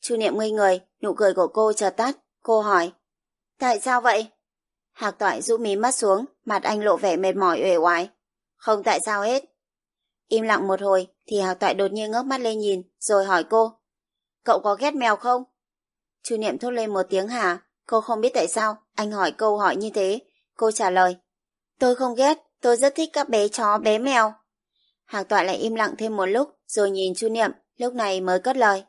Chu Niệm ngây người, nụ cười của cô chợt tắt. Cô hỏi. Tại sao vậy? Hạc Toại rũ mí mắt xuống, mặt anh lộ vẻ mệt mỏi uể oải. Không tại sao hết. Im lặng một hồi thì Hạc Toại đột nhiên ngước mắt lên nhìn rồi hỏi cô. Cậu có ghét mèo không? Chu Niệm thốt lên một tiếng hả? Cô không biết tại sao anh hỏi câu hỏi như thế. Cô trả lời. Tôi không ghét, tôi rất thích các bé chó bé mèo. Hạc Toại lại im lặng thêm một lúc rồi nhìn Chu Niệm lúc này mới cất lời.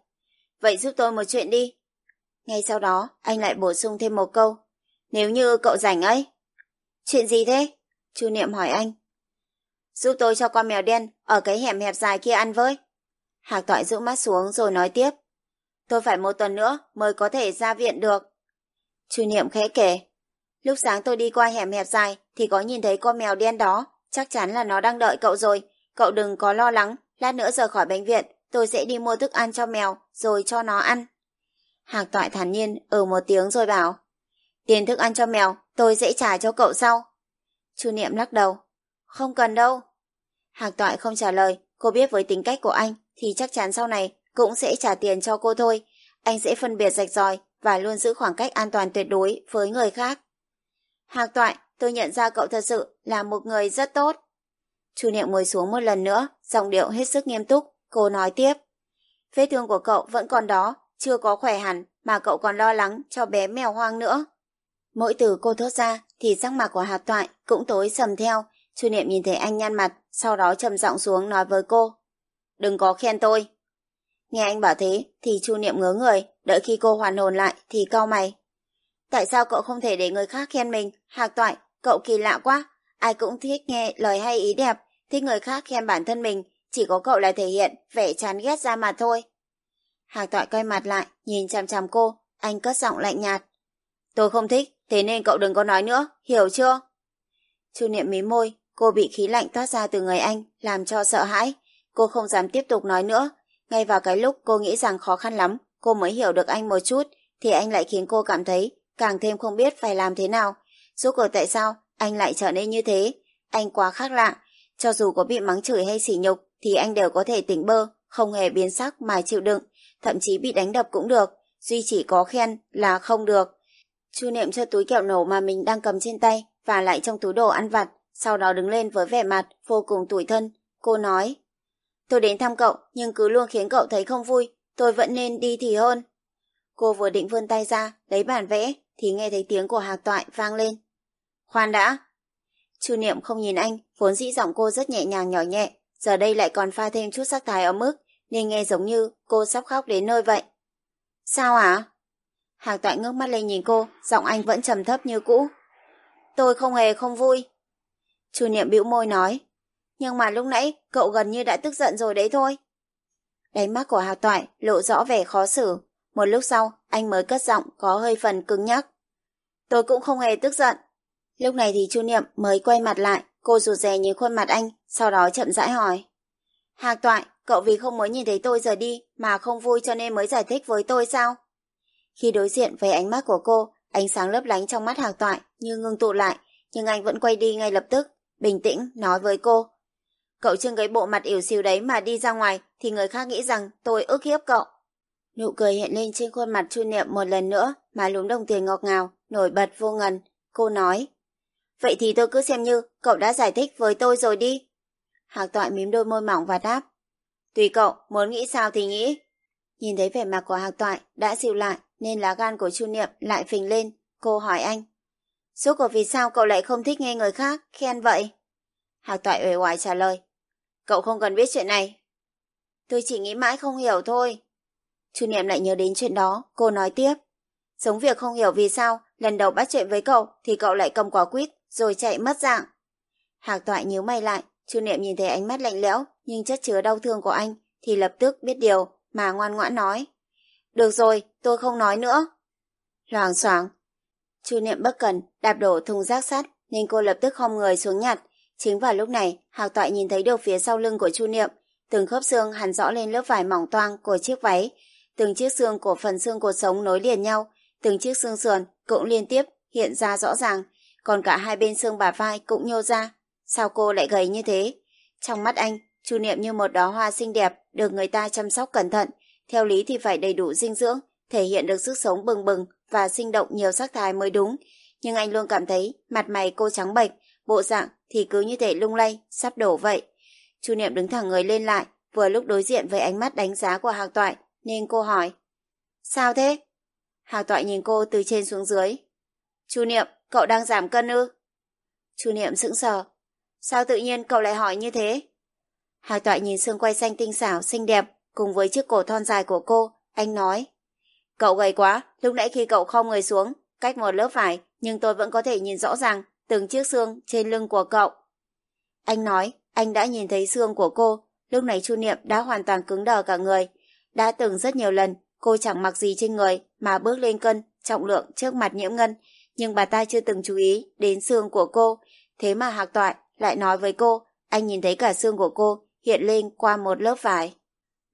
Vậy giúp tôi một chuyện đi. Ngay sau đó, anh lại bổ sung thêm một câu. Nếu như cậu rảnh ấy. Chuyện gì thế? Chu Niệm hỏi anh. Giúp tôi cho con mèo đen ở cái hẻm hẹp dài kia ăn với. Hạc toại rũ mắt xuống rồi nói tiếp. Tôi phải một tuần nữa mới có thể ra viện được. Chu Niệm khẽ kể. Lúc sáng tôi đi qua hẻm hẹp dài thì có nhìn thấy con mèo đen đó. Chắc chắn là nó đang đợi cậu rồi. Cậu đừng có lo lắng. Lát nữa rời khỏi bệnh viện tôi sẽ đi mua thức ăn cho mèo rồi cho nó ăn. Hạc toại thản nhiên ở một tiếng rồi bảo. Tiền thức ăn cho mèo tôi sẽ trả cho cậu sau. Chu Niệm lắc đầu. Không cần đâu. Hạc Toại không trả lời, cô biết với tính cách của anh thì chắc chắn sau này cũng sẽ trả tiền cho cô thôi. Anh sẽ phân biệt rạch ròi và luôn giữ khoảng cách an toàn tuyệt đối với người khác. Hạc Toại, tôi nhận ra cậu thật sự là một người rất tốt. Chu Niệm ngồi xuống một lần nữa, giọng điệu hết sức nghiêm túc, cô nói tiếp. Vết thương của cậu vẫn còn đó, chưa có khỏe hẳn mà cậu còn lo lắng cho bé mèo hoang nữa. Mỗi từ cô thốt ra thì sắc mặt của Hạc Toại cũng tối sầm theo. Chu Niệm nhìn thấy anh nhăn mặt, sau đó trầm giọng xuống nói với cô. Đừng có khen tôi. Nghe anh bảo thế thì Chu Niệm ngớ người, đợi khi cô hoàn hồn lại thì cau mày. Tại sao cậu không thể để người khác khen mình? Hạc Toại, cậu kỳ lạ quá. Ai cũng thích nghe lời hay ý đẹp, thích người khác khen bản thân mình, chỉ có cậu là thể hiện vẻ chán ghét ra mà thôi. Hạc Toại quay mặt lại, nhìn chằm chằm cô, anh cất giọng lạnh nhạt. Tôi không thích, thế nên cậu đừng có nói nữa, hiểu chưa? Chu Niệm mí môi, cô bị khí lạnh toát ra từ người anh, làm cho sợ hãi. Cô không dám tiếp tục nói nữa. Ngay vào cái lúc cô nghĩ rằng khó khăn lắm, cô mới hiểu được anh một chút, thì anh lại khiến cô cảm thấy càng thêm không biết phải làm thế nào. Rốt cuộc tại sao anh lại trở nên như thế? Anh quá khác lạ. Cho dù có bị mắng chửi hay sỉ nhục, thì anh đều có thể tỉnh bơ, không hề biến sắc mà chịu đựng. Thậm chí bị đánh đập cũng được, duy chỉ có khen là không được. Chu Niệm cho túi kẹo nổ mà mình đang cầm trên tay và lại trong túi đồ ăn vặt, sau đó đứng lên với vẻ mặt vô cùng tủi thân. Cô nói, tôi đến thăm cậu nhưng cứ luôn khiến cậu thấy không vui, tôi vẫn nên đi thì hơn. Cô vừa định vươn tay ra, lấy bản vẽ, thì nghe thấy tiếng của Hạc Toại vang lên. Khoan đã! Chu Niệm không nhìn anh, vốn dĩ giọng cô rất nhẹ nhàng nhỏ nhẹ, giờ đây lại còn pha thêm chút sắc thái ở mức, nên nghe giống như cô sắp khóc đến nơi vậy. Sao à? Hạc Toại ngước mắt lên nhìn cô, giọng anh vẫn trầm thấp như cũ. Tôi không hề không vui. Chu Niệm bĩu môi nói, nhưng mà lúc nãy cậu gần như đã tức giận rồi đấy thôi. Đáy mắt của Hạc Toại lộ rõ vẻ khó xử. Một lúc sau, anh mới cất giọng có hơi phần cứng nhắc. Tôi cũng không hề tức giận. Lúc này thì Chu Niệm mới quay mặt lại, cô rụt rè nhìn khuôn mặt anh, sau đó chậm rãi hỏi. Hạc Toại, cậu vì không muốn nhìn thấy tôi rời đi mà không vui cho nên mới giải thích với tôi sao? Khi đối diện với ánh mắt của cô, ánh sáng lấp lánh trong mắt Hạc Toại như ngưng tụ lại, nhưng anh vẫn quay đi ngay lập tức, bình tĩnh nói với cô. Cậu trưng cái bộ mặt ỉu xìu đấy mà đi ra ngoài thì người khác nghĩ rằng tôi ức hiếp cậu. Nụ cười hiện lên trên khuôn mặt Chu Niệm một lần nữa mà lúm đồng tiền ngọt ngào, nổi bật vô ngần. Cô nói, vậy thì tôi cứ xem như cậu đã giải thích với tôi rồi đi. Hạc Toại mím đôi môi mỏng và đáp, tùy cậu, muốn nghĩ sao thì nghĩ. Nhìn thấy vẻ mặt của Hạc Toại đã dịu lại nên lá gan của Chu Niệm lại phình lên. Cô hỏi anh, Suốt cuộc vì sao cậu lại không thích nghe người khác khen vậy? Hạc Toại uể oải trả lời, cậu không cần biết chuyện này. Tôi chỉ nghĩ mãi không hiểu thôi. Chu Niệm lại nhớ đến chuyện đó, cô nói tiếp. Giống việc không hiểu vì sao, lần đầu bắt chuyện với cậu thì cậu lại cầm quả quýt rồi chạy mất dạng. Hạc Toại nhíu mày lại, Chu Niệm nhìn thấy ánh mắt lạnh lẽo nhưng chất chứa đau thương của anh thì lập tức biết điều mà ngoan ngoãn nói. Được rồi, tôi không nói nữa. Loảng xoảng. Chu Niệm bất cần đạp đổ thùng rác sắt nên cô lập tức khom người xuống nhặt. Chính vào lúc này, Hạc Toại nhìn thấy được phía sau lưng của Chu Niệm, từng khớp xương hằn rõ lên lớp vải mỏng toang của chiếc váy, từng chiếc xương của phần xương cột sống nối liền nhau, từng chiếc xương sườn cũng liên tiếp hiện ra rõ ràng, còn cả hai bên xương bả vai cũng nhô ra. Sao cô lại gầy như thế? Trong mắt anh, Chu Niệm như một đóa hoa xinh đẹp được người ta chăm sóc cẩn thận, theo lý thì phải đầy đủ dinh dưỡng, thể hiện được sức sống bừng bừng và sinh động nhiều sắc thái mới đúng. Nhưng anh luôn cảm thấy mặt mày cô trắng bệch, bộ dạng thì cứ như thể lung lay, sắp đổ vậy. Chu Niệm đứng thẳng người lên lại, vừa lúc đối diện với ánh mắt đánh giá của Hạc Toại, nên cô hỏi. Sao thế? Hạc Toại nhìn cô từ trên xuống dưới. Chu Niệm, cậu đang giảm cân ư? Chu Niệm sững sờ. Sao tự nhiên cậu lại hỏi như thế? Hà Toại nhìn xương quay xanh tinh xảo, xinh đẹp, cùng với chiếc cổ thon dài của cô, anh nói. Cậu gầy quá, lúc nãy khi cậu không người xuống, cách một lớp vải, nhưng tôi vẫn có thể nhìn rõ ràng từng chiếc xương trên lưng của cậu. Anh nói, anh đã nhìn thấy xương của cô, lúc này Chu Niệm đã hoàn toàn cứng đờ cả người. Đã từng rất nhiều lần, cô chẳng mặc gì trên người mà bước lên cân, trọng lượng trước mặt nhiễm ngân, nhưng bà ta chưa từng chú ý đến xương của cô. Thế mà Hạc Toại lại nói với cô, anh nhìn thấy cả xương của cô hiện lên qua một lớp vải.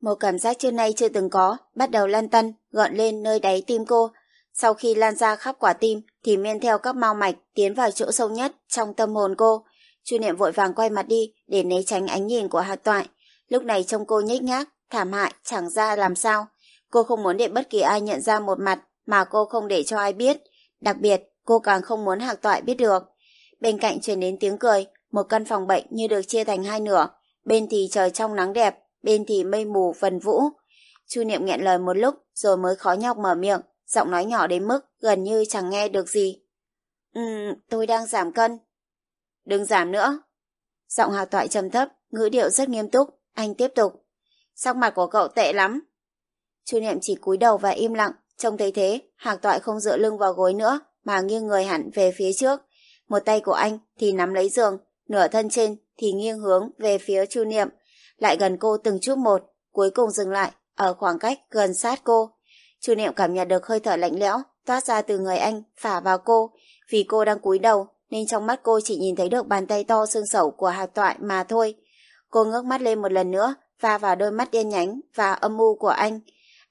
Một cảm giác trước nay chưa từng có, bắt đầu lan tăn, gọn lên nơi đáy tim cô. Sau khi lan ra khắp quả tim, thì men theo các mau mạch tiến vào chỗ sâu nhất trong tâm hồn cô. Chu Niệm vội vàng quay mặt đi để né tránh ánh nhìn của Hạc Toại. Lúc này trông cô nhếch nhác, thảm hại, chẳng ra làm sao. Cô không muốn để bất kỳ ai nhận ra một mặt mà cô không để cho ai biết. Đặc biệt, cô càng không muốn Hạc Toại biết được. Bên cạnh truyền đến tiếng cười, một căn phòng bệnh như được chia thành hai nửa. Bên thì trời trong nắng đẹp, bên thì mây mù vần vũ. Chu Niệm nghẹn lời một lúc rồi mới khó nhọc mở miệng, giọng nói nhỏ đến mức gần như chẳng nghe được gì. Ừ, tôi đang giảm cân. Đừng giảm nữa. Giọng Hà Toại trầm thấp, ngữ điệu rất nghiêm túc, anh tiếp tục. Sắc mặt của cậu tệ lắm. Chu Niệm chỉ cúi đầu và im lặng, trông thấy thế, Hạc Toại không dựa lưng vào gối nữa, mà nghiêng người hẳn về phía trước. Một tay của anh thì nắm lấy giường, nửa thân trên thì nghiêng hướng về phía Chu Niệm, lại gần cô từng chút một, cuối cùng dừng lại ở khoảng cách gần sát cô. Chu Niệm cảm nhận được hơi thở lạnh lẽo toát ra từ người anh phả vào cô, vì cô đang cúi đầu nên trong mắt cô chỉ nhìn thấy được bàn tay to xương sẩu của Hạc Toại mà thôi. Cô ngước mắt lên một lần nữa, va vào đôi mắt đen nhánh và âm mưu của anh.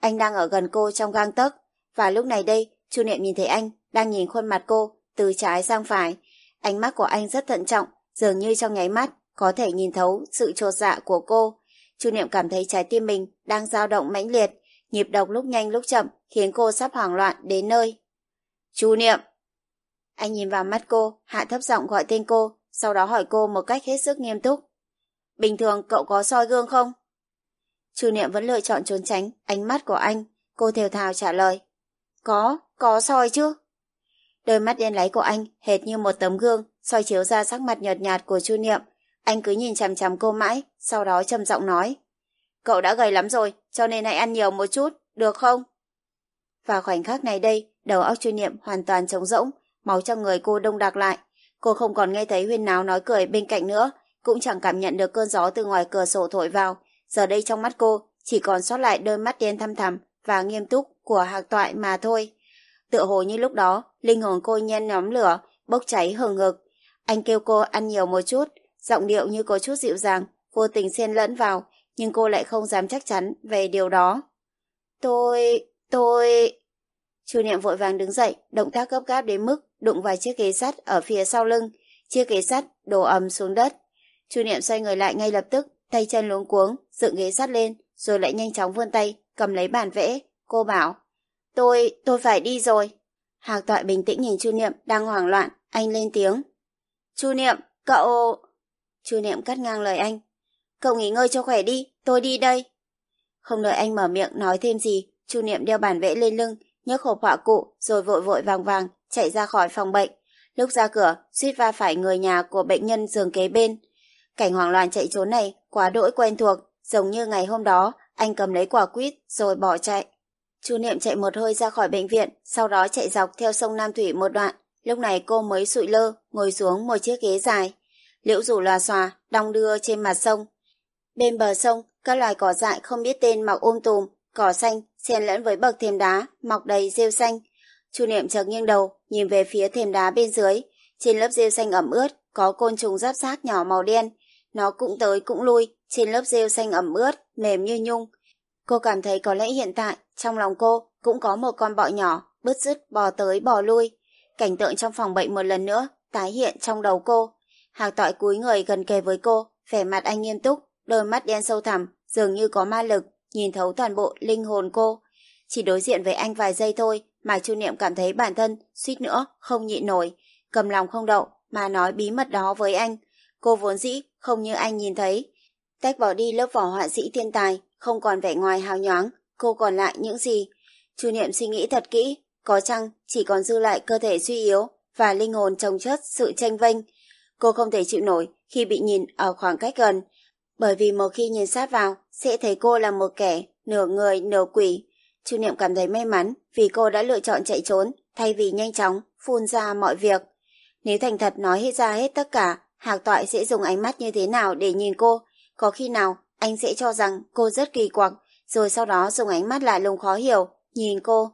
Anh đang ở gần cô trong gang tấc, và lúc này đây, Chu Niệm nhìn thấy anh đang nhìn khuôn mặt cô từ trái sang phải. Ánh mắt của anh rất thận trọng, dường như trong nháy mắt có thể nhìn thấu sự trột dạ của cô. Chu Niệm cảm thấy trái tim mình đang dao động mãnh liệt, nhịp đập lúc nhanh lúc chậm khiến cô sắp hoảng loạn đến nơi. Chu Niệm! Anh nhìn vào mắt cô, hạ thấp giọng gọi tên cô, sau đó hỏi cô một cách hết sức nghiêm túc. Bình thường cậu có soi gương không? Chu Niệm vẫn lựa chọn trốn tránh ánh mắt của anh. Cô thều thào trả lời. Có, có soi chứ. Đôi mắt đen láy của anh hệt như một tấm gương soi chiếu ra sắc mặt nhợt nhạt của Chu Niệm. Anh cứ nhìn chằm chằm cô mãi, sau đó trầm giọng nói. Cậu đã gầy lắm rồi, cho nên hãy ăn nhiều một chút, được không? Và khoảnh khắc này đây, đầu óc Chu Niệm hoàn toàn trống rỗng, máu trong người cô đông đặc lại. Cô không còn nghe thấy huyên náo nói cười bên cạnh nữa, cũng chẳng cảm nhận được cơn gió từ ngoài cửa sổ thổi vào. Giờ đây trong mắt cô chỉ còn sót lại đôi mắt đen thăm thẳm và nghiêm túc của hạc toại mà thôi. Tựa hồ như lúc đó, linh hồn cô nhen nhóm lửa, bốc cháy hừng hực. Anh kêu cô ăn nhiều một chút, giọng điệu như có chút dịu dàng, vô tình xen lẫn vào, nhưng cô lại không dám chắc chắn về điều đó. Tôi... tôi... Chu Niệm vội vàng đứng dậy, động tác gấp gáp đến mức đụng vài chiếc ghế sắt ở phía sau lưng. Chiếc ghế sắt đổ ầm xuống đất. Chu Niệm xoay người lại ngay lập tức, tay chân luống cuống, dựng ghế sắt lên, rồi lại nhanh chóng vươn tay, cầm lấy bàn vẽ. Cô bảo, tôi, tôi phải đi rồi. Hạc toại bình tĩnh nhìn Chu Niệm đang hoảng loạn, anh lên tiếng. Chu Niệm, cậu... Chu Niệm cắt ngang lời anh. Cậu nghỉ ngơi cho khỏe đi, tôi đi đây. Không đợi anh mở miệng nói thêm gì, Chu Niệm đeo bản vẽ lên lưng, nhấc hộp họa cụ rồi vội vội vàng vàng chạy ra khỏi phòng bệnh. Lúc ra cửa, suýt va phải người nhà của bệnh nhân giường kế bên. Cảnh hoảng loạn chạy trốn này quá đỗi quen thuộc, giống như ngày hôm đó anh cầm lấy quả quýt rồi bỏ chạy. Chu Niệm chạy một hơi ra khỏi bệnh viện, sau đó chạy dọc theo sông Nam Thủy một đoạn. Lúc này cô mới sụi lơ, ngồi xuống một chiếc ghế dài. Liễu rủ loà xòa, đong đưa trên mặt sông. Bên bờ sông, các loài cỏ dại không biết tên mọc ôm um tùm, cỏ xanh xen lẫn với bậc thềm đá, mọc đầy rêu xanh. Chu Niệm chợt nghiêng đầu, nhìn về phía thềm đá bên dưới. Trên lớp rêu xanh ẩm ướt, có côn trùng giáp xác nhỏ màu đen. Nó cũng tới cũng lui, trên lớp rêu xanh ẩm ướt, mềm như nhung. Cô cảm thấy có lẽ hiện tại, trong lòng cô cũng có một con bọ nhỏ, bứt rứt bò tới bò lui. Cảnh tượng trong phòng bệnh một lần nữa, tái hiện trong đầu cô. Hạc tọi cúi người gần kề với cô, vẻ mặt anh nghiêm túc, đôi mắt đen sâu thẳm, dường như có ma lực, nhìn thấu toàn bộ linh hồn cô. Chỉ đối diện với anh vài giây thôi, mà Chu Niệm cảm thấy bản thân suýt nữa không nhịn nổi, cầm lòng không đậu mà nói bí mật đó với anh. Cô vốn dĩ không như anh nhìn thấy. Tách bỏ đi lớp vỏ họa sĩ thiên tài, không còn vẻ ngoài hào nhoáng, cô còn lại những gì? Chu Niệm suy nghĩ thật kỹ, có chăng chỉ còn dư lại cơ thể suy yếu và linh hồn trồng chất sự tranh vênh. Cô không thể chịu nổi khi bị nhìn ở khoảng cách gần, bởi vì một khi nhìn sát vào sẽ thấy cô là một kẻ nửa người nửa quỷ. Chu Niệm cảm thấy may mắn vì cô đã lựa chọn chạy trốn thay vì nhanh chóng phun ra mọi việc. Nếu thành thật nói hết ra hết tất cả, Hạc Toại sẽ dùng ánh mắt như thế nào để nhìn cô? Có khi nào anh sẽ cho rằng cô rất kỳ quặc, rồi sau đó dùng ánh mắt lạ lùng khó hiểu, nhìn cô.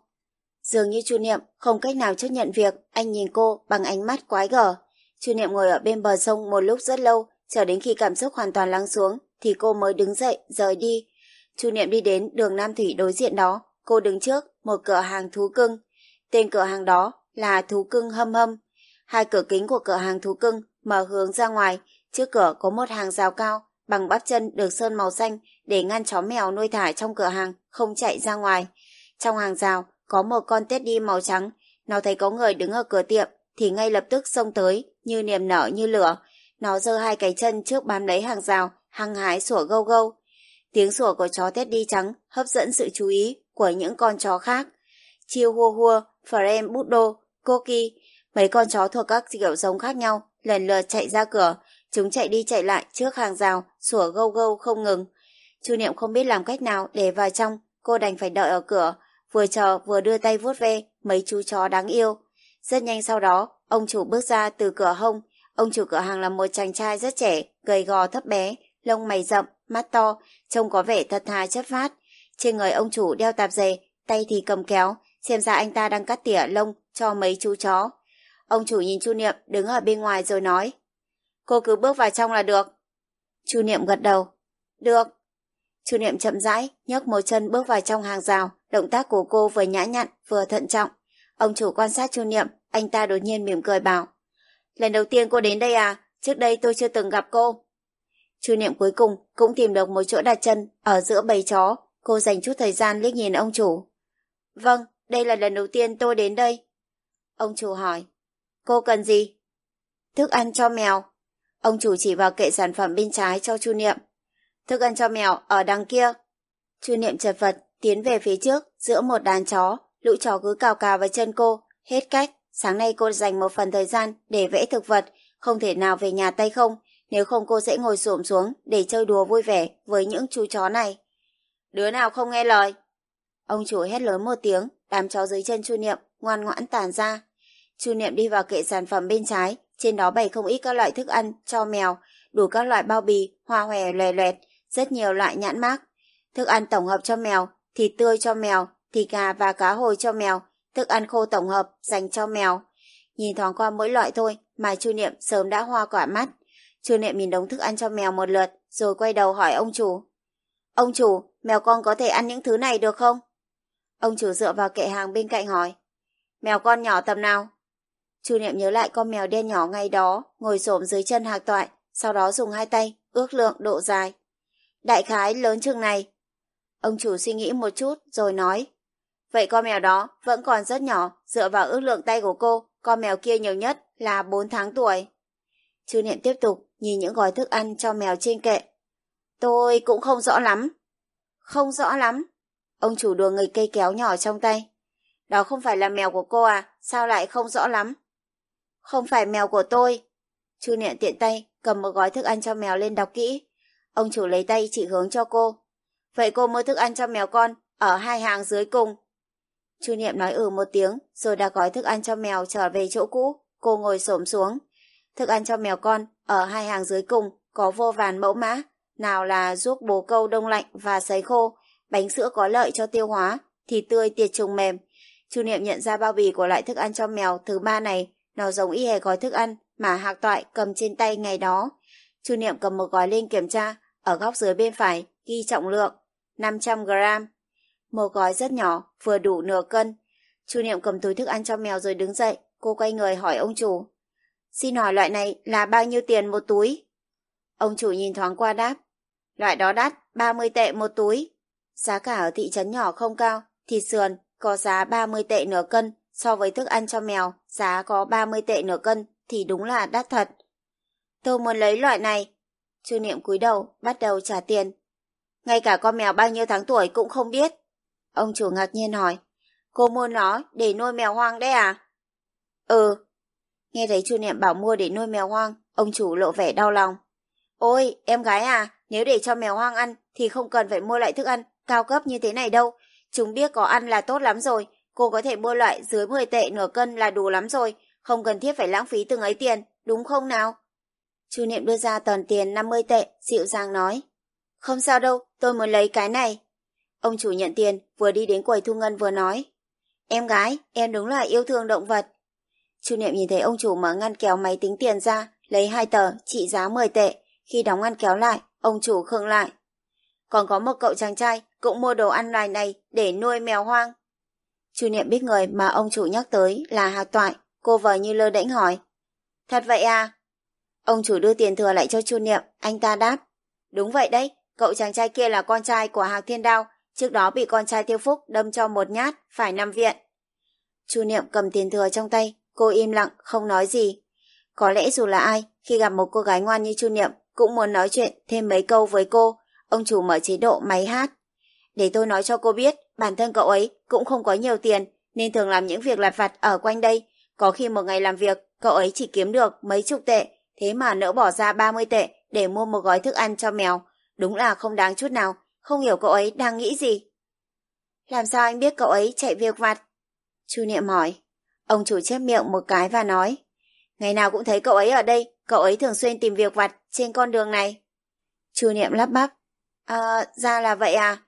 Dường như Chu Niệm không cách nào chấp nhận việc anh nhìn cô bằng ánh mắt quái gở. Chu Niệm ngồi ở bên bờ sông một lúc rất lâu, chờ đến khi cảm xúc hoàn toàn lắng xuống thì cô mới đứng dậy rời đi. Chu Niệm đi đến đường Nam Thủy đối diện đó, cô đứng trước một cửa hàng thú cưng. Tên cửa hàng đó là Thú cưng hâm hâm. Hai cửa kính của cửa hàng thú cưng mở hướng ra ngoài, trước cửa có một hàng rào cao bằng bắp chân được sơn màu xanh để ngăn chó mèo nuôi thả trong cửa hàng không chạy ra ngoài. Trong hàng rào có một con tét đi màu trắng, nó thấy có người đứng ở cửa tiệm thì ngay lập tức xông tới như niềm nở như lửa. Nó giơ hai cái chân trước bám lấy hàng rào, hăng hái sủa gâu gâu. Tiếng sủa của chó Teddy trắng hấp dẫn sự chú ý của những con chó khác. Chiêu hua hua, Frem budo, Koki, mấy con chó thuộc các kiểu giống khác nhau, lần lượt chạy ra cửa. Chúng chạy đi chạy lại trước hàng rào, sủa gâu gâu không ngừng. Chu Niệm không biết làm cách nào để vào trong, cô đành phải đợi ở cửa, vừa chờ vừa đưa tay vuốt ve mấy chú chó đáng yêu. Rất nhanh sau đó, ông chủ bước ra từ cửa hông. Ông chủ cửa hàng là một chàng trai rất trẻ, gầy gò thấp bé, lông mày rậm, mắt to, trông có vẻ thật thà chất phát. Trên người ông chủ đeo tạp dề, tay thì cầm kéo, xem ra anh ta đang cắt tỉa lông cho mấy chú chó. Ông chủ nhìn Chu Niệm đứng ở bên ngoài rồi nói, cô cứ bước vào trong là được. Chu Niệm gật đầu, được. Chu Niệm chậm rãi, nhấc một chân bước vào trong hàng rào, động tác của cô vừa nhã nhặn vừa thận trọng. Ông chủ quan sát Chu Niệm, anh ta đột nhiên mỉm cười bảo, lần đầu tiên cô đến đây à, trước đây tôi chưa từng gặp cô. Chu Niệm cuối cùng cũng tìm được một chỗ đặt chân ở giữa bầy chó, cô dành chút thời gian liếc nhìn ông chủ. Vâng, đây là lần đầu tiên tôi đến đây. Ông chủ hỏi, cô cần gì? Thức ăn cho mèo. Ông chủ chỉ vào kệ sản phẩm bên trái cho Chu Niệm. Thức ăn cho mèo ở đằng kia. Chu Niệm chật vật tiến về phía trước giữa một đàn chó, lũ chó cứ cào cào vào chân cô, hết cách. Sáng nay cô dành một phần thời gian để vẽ thực vật, không thể nào về nhà tay không, nếu không cô sẽ ngồi xổm xuống để chơi đùa vui vẻ với những chú chó này. Đứa nào không nghe lời? Ông chủ hét lớn một tiếng, đám chó dưới chân Chu Niệm ngoan ngoãn tàn ra. Chu Niệm đi vào kệ sản phẩm bên trái, trên đó bày không ít các loại thức ăn cho mèo, đủ các loại bao bì, hoa hòe lòe loẹt, rất nhiều loại nhãn mác. Thức ăn tổng hợp cho mèo, thịt tươi cho mèo, thịt gà và cá hồi cho mèo, thức ăn khô tổng hợp dành cho mèo. Nhìn thoáng qua mỗi loại thôi mà Chu Niệm sớm đã hoa quả mắt. Chu Niệm nhìn đống thức ăn cho mèo một lượt rồi quay đầu hỏi ông chủ. Ông chủ, mèo con có thể ăn những thứ này được không? Ông chủ dựa vào kệ hàng bên cạnh hỏi. Mèo con nhỏ tầm nào? Chu Niệm nhớ lại con mèo đen nhỏ ngay đó, ngồi xổm dưới chân hạc toại, sau đó dùng hai tay, ước lượng độ dài. Đại khái lớn chừng này. Ông chủ suy nghĩ một chút rồi nói. Vậy con mèo đó vẫn còn rất nhỏ, dựa vào ước lượng tay của cô, con mèo kia nhiều nhất là 4 tháng tuổi. Chu Niệm tiếp tục nhìn những gói thức ăn cho mèo trên kệ. Tôi cũng không rõ lắm. Không rõ lắm. Ông chủ đùa người cây kéo nhỏ trong tay. Đó không phải là mèo của cô à, sao lại không rõ lắm? Không phải mèo của tôi. Chu Niệm tiện tay cầm một gói thức ăn cho mèo lên đọc kỹ. Ông chủ lấy tay chỉ hướng cho cô. Vậy cô mua thức ăn cho mèo con ở hai hàng dưới cùng. Chu Niệm nói ừ một tiếng rồi đã gói thức ăn cho mèo trở về chỗ cũ. Cô ngồi xổm xuống. Thức ăn cho mèo con ở hai hàng dưới cùng có vô vàn mẫu mã. Nào là ruốc bồ câu đông lạnh và sấy khô, bánh sữa có lợi cho tiêu hóa, thịt tươi tiệt trùng mềm. Chu Niệm nhận ra bao bì của loại thức ăn cho mèo thứ ba này, nó giống y hệt gói thức ăn mà Hạc Toại cầm trên tay ngày đó. Chu Niệm cầm một gói lên kiểm tra, ở góc dưới bên phải ghi trọng lượng 500 gram. Một gói rất nhỏ, vừa đủ nửa cân. Chu Niệm cầm túi thức ăn cho mèo rồi đứng dậy, cô quay người hỏi ông chủ. Xin hỏi loại này là bao nhiêu tiền một túi? Ông chủ nhìn thoáng qua đáp. Loại đó đắt, 30 tệ một túi. Giá cả ở thị trấn nhỏ không cao, thịt sườn có giá 30 tệ nửa cân, so với thức ăn cho mèo, giá có 30 tệ nửa cân thì đúng là đắt thật. Tôi muốn lấy loại này. Chu Niệm cúi đầu, bắt đầu trả tiền. Ngay cả con mèo bao nhiêu tháng tuổi cũng không biết. Ông chủ ngạc nhiên hỏi, cô mua nó để nuôi mèo hoang đấy à? Ừ. Nghe thấy Chu Niệm bảo mua để nuôi mèo hoang, ông chủ lộ vẻ đau lòng. Ôi, em gái à, nếu để cho mèo hoang ăn thì không cần phải mua loại thức ăn cao cấp như thế này đâu. Chúng biết có ăn là tốt lắm rồi, cô có thể mua loại dưới 10 tệ nửa cân là đủ lắm rồi, không cần thiết phải lãng phí từng ấy tiền, đúng không nào? Chu Niệm đưa ra toàn tiền 50 tệ, dịu dàng nói. Không sao đâu, tôi muốn lấy cái này. Ông chủ nhận tiền, vừa đi đến quầy thu ngân vừa nói. Em gái, em đúng là yêu thương động vật. Chu Niệm nhìn thấy ông chủ mở ngăn kéo máy tính tiền ra, lấy hai tờ, trị giá 10 tệ. Khi đóng ngăn kéo lại, ông chủ khựng lại. Còn có một cậu chàng trai cũng mua đồ ăn loài này để nuôi mèo hoang. Chu Niệm biết người mà ông chủ nhắc tới là Hạc Toại, cô vờ như lơ đễnh hỏi. Thật vậy à? Ông chủ đưa tiền thừa lại cho Chu Niệm, anh ta đáp. Đúng vậy đấy, cậu chàng trai kia là con trai của Hạc Thiên Đao, trước đó bị con trai Tiêu Phúc đâm cho một nhát, phải nằm viện. Chu Niệm cầm tiền thừa trong tay, cô im lặng, không nói gì. Có lẽ dù là ai, khi gặp một cô gái ngoan như Chu Niệm, cũng muốn nói chuyện thêm mấy câu với cô. ông chủ mở chế độ máy hát. Để tôi nói cho cô biết, bản thân cậu ấy cũng không có nhiều tiền, nên thường làm những việc lặt vặt ở quanh đây. Có khi một ngày làm việc, cậu ấy chỉ kiếm được mấy chục tệ, thế mà nỡ bỏ ra 30 tệ để mua một gói thức ăn cho mèo. Đúng là không đáng chút nào, không hiểu cậu ấy đang nghĩ gì. Làm sao anh biết cậu ấy chạy việc vặt? Chu Niệm hỏi. Ông chủ chép miệng một cái và nói. Ngày nào cũng thấy cậu ấy ở đây, cậu ấy thường xuyên tìm việc vặt trên con đường này. Chu Niệm lắp bắp. À, ra là vậy à?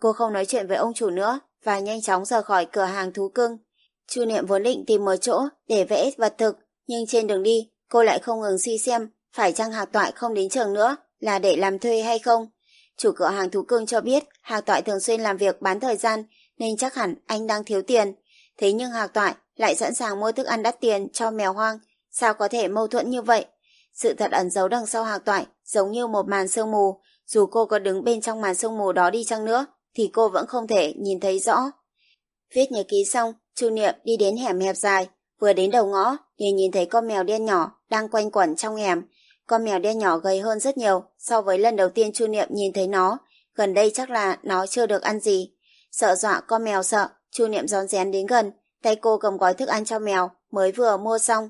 Cô không nói chuyện với ông chủ nữa và nhanh chóng rời khỏi cửa hàng thú cưng. Chu Niệm vốn định tìm một chỗ để vẽ vật thực, nhưng trên đường đi, cô lại không ngừng suy xem phải chăng Hạc Toại không đến trường nữa là để làm thuê hay không. Chủ cửa hàng thú cưng cho biết Hạc Toại thường xuyên làm việc bán thời gian nên chắc hẳn anh đang thiếu tiền. Thế nhưng Hạc Toại lại sẵn sàng mua thức ăn đắt tiền cho mèo hoang. Sao có thể mâu thuẫn như vậy? Sự thật ẩn giấu đằng sau Hạc Toại giống như một màn sương mù. Dù cô có đứng bên trong màn sương mù đó đi chăng nữa thì cô vẫn không thể nhìn thấy rõ. Viết nhật ký xong, Chu Niệm đi đến hẻm hẹp dài, vừa đến đầu ngõ liền nhìn thấy con mèo đen nhỏ đang quanh quẩn trong hẻm. Con mèo đen nhỏ gầy hơn rất nhiều so với lần đầu tiên Chu Niệm nhìn thấy nó. Gần đây chắc là nó chưa được ăn gì. Sợ dọa con mèo sợ, Chu Niệm rón rén đến gần, tay cô cầm gói thức ăn cho mèo mới vừa mua xong.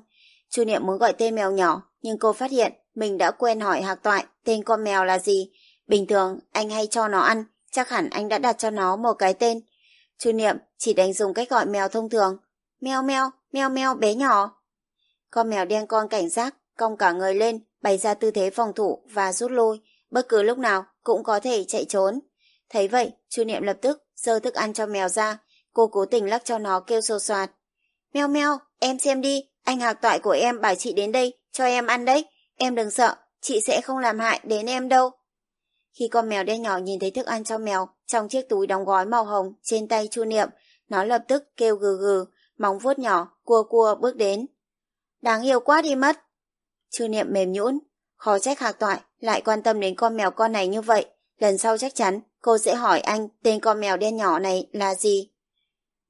Chu Niệm muốn gọi tên mèo nhỏ, nhưng cô phát hiện mình đã quên hỏi Hạc Toại tên con mèo là gì. Bình thường anh hay cho nó ăn, chắc hẳn anh đã đặt cho nó một cái tên. Chu Niệm chỉ đánh dùng cách gọi mèo thông thường. Mèo mèo, mèo mèo bé nhỏ. Con mèo đen con cảnh giác, cong cả người lên, bày ra tư thế phòng thủ và rút lui, bất cứ lúc nào cũng có thể chạy trốn. Thấy vậy, Chu Niệm lập tức giơ thức ăn cho mèo ra, cô cố tình lắc cho nó kêu sồ soạt. Mèo mèo, em xem đi, anh hạc toại của em bảo chị đến đây, cho em ăn đấy, em đừng sợ, chị sẽ không làm hại đến em đâu. Khi con mèo đen nhỏ nhìn thấy thức ăn cho mèo trong chiếc túi đóng gói màu hồng trên tay Chu Niệm, nó lập tức kêu gừ gừ, móng vuốt nhỏ, cua cua bước đến. Đáng yêu quá đi mất chư Niệm mềm nhũn, khó trách Hạc Toại lại quan tâm đến con mèo con này như vậy. Lần sau chắc chắn cô sẽ hỏi anh tên con mèo đen nhỏ này là gì.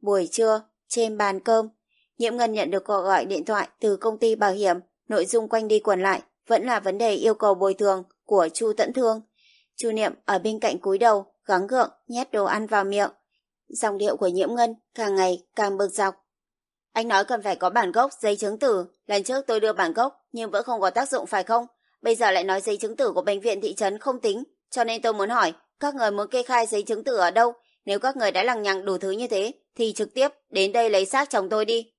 Buổi trưa, trên bàn cơm, Nhiễm Ngân nhận được cuộc gọi điện thoại từ công ty bảo hiểm, nội dung quanh đi quẩn lại vẫn là vấn đề yêu cầu bồi thường của Chu Tẫn Thương. Chu Niệm ở bên cạnh cúi đầu, gắng gượng, nhét đồ ăn vào miệng. Dòng điệu của Nhiễm Ngân càng ngày càng bực dọc. Anh nói cần phải có bản gốc, giấy chứng tử. Lần trước tôi đưa bản gốc, nhưng vẫn không có tác dụng phải không? Bây giờ lại nói giấy chứng tử của bệnh viện thị trấn không tính. Cho nên tôi muốn hỏi, các người muốn kê khai giấy chứng tử ở đâu? Nếu các người đã lằng nhằng đủ thứ như thế, thì trực tiếp đến đây lấy xác chồng tôi đi.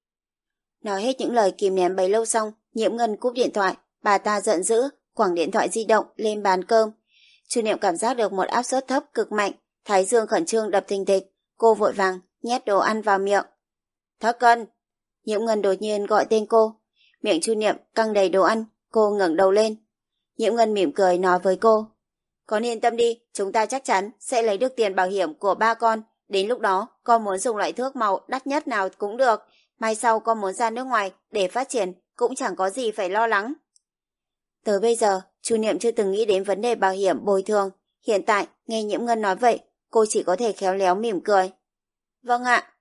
Nói hết những lời kìm nén bấy lâu xong, nhiễm ngân cúp điện thoại. Bà ta giận dữ, quẳng điện thoại di động lên bàn cơm. Chu Niệm cảm giác được một áp suất thấp cực mạnh, thái dương khẩn trương đập thình thịch. Cô vội vàng, nhét đồ ăn vào miệng. Thất cân, Nhiễm Ngân đột nhiên gọi tên cô. Miệng Chu Niệm căng đầy đồ ăn, cô ngẩng đầu lên. Nhiễm Ngân mỉm cười nói với cô. Con yên tâm đi, chúng ta chắc chắn sẽ lấy được tiền bảo hiểm của ba con. Đến lúc đó, con muốn dùng loại thước màu đắt nhất nào cũng được. Mai sau con muốn ra nước ngoài để phát triển cũng chẳng có gì phải lo lắng. Tới bây giờ, Chu Niệm chưa từng nghĩ đến vấn đề bảo hiểm bồi thường. Hiện tại, nghe Nhiễm Ngân nói vậy, cô chỉ có thể khéo léo mỉm cười. Vâng ạ.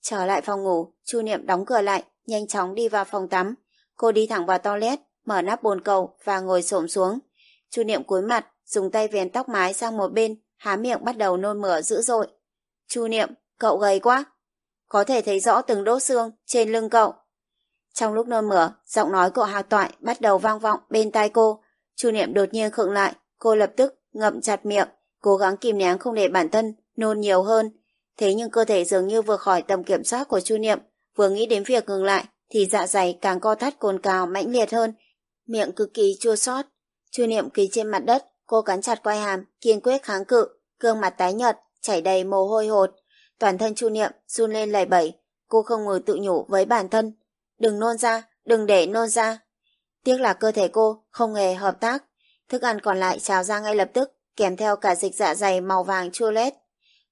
Trở lại phòng ngủ, Chu Niệm đóng cửa lại, nhanh chóng đi vào phòng tắm. Cô đi thẳng vào toilet, mở nắp bồn cầu và ngồi xổm xuống. Chu Niệm cúi mặt, dùng tay vén tóc mái sang một bên, há miệng bắt đầu nôn mửa dữ dội. Chu Niệm, cậu gầy quá. Có thể thấy rõ từng đốt xương trên lưng cậu. Trong lúc nôn mửa, giọng nói của Hạc Toại bắt đầu vang vọng bên tai cô. Chu Niệm đột nhiên khựng lại, cô lập tức ngậm chặt miệng, cố gắng kìm nén không để bản thân nôn nhiều hơn. Thế nhưng cơ thể dường như vừa khỏi tầm kiểm soát của Chu Niệm, vừa nghĩ đến việc ngừng lại, thì dạ dày càng co thắt cồn cào mãnh liệt hơn, miệng cực kỳ chua xót. Chu Niệm quỳ trên mặt đất, cô cắn chặt quai hàm, kiên quyết kháng cự, gương mặt tái nhợt, chảy đầy mồ hôi hột. Toàn thân Chu Niệm run lên lầy bẩy, cô không ngừng tự nhủ với bản thân, đừng nôn ra, đừng để nôn ra. Tiếc là cơ thể cô không hề hợp tác, thức ăn còn lại trào ra ngay lập tức, kèm theo cả dịch dạ dày màu vàng chua lét.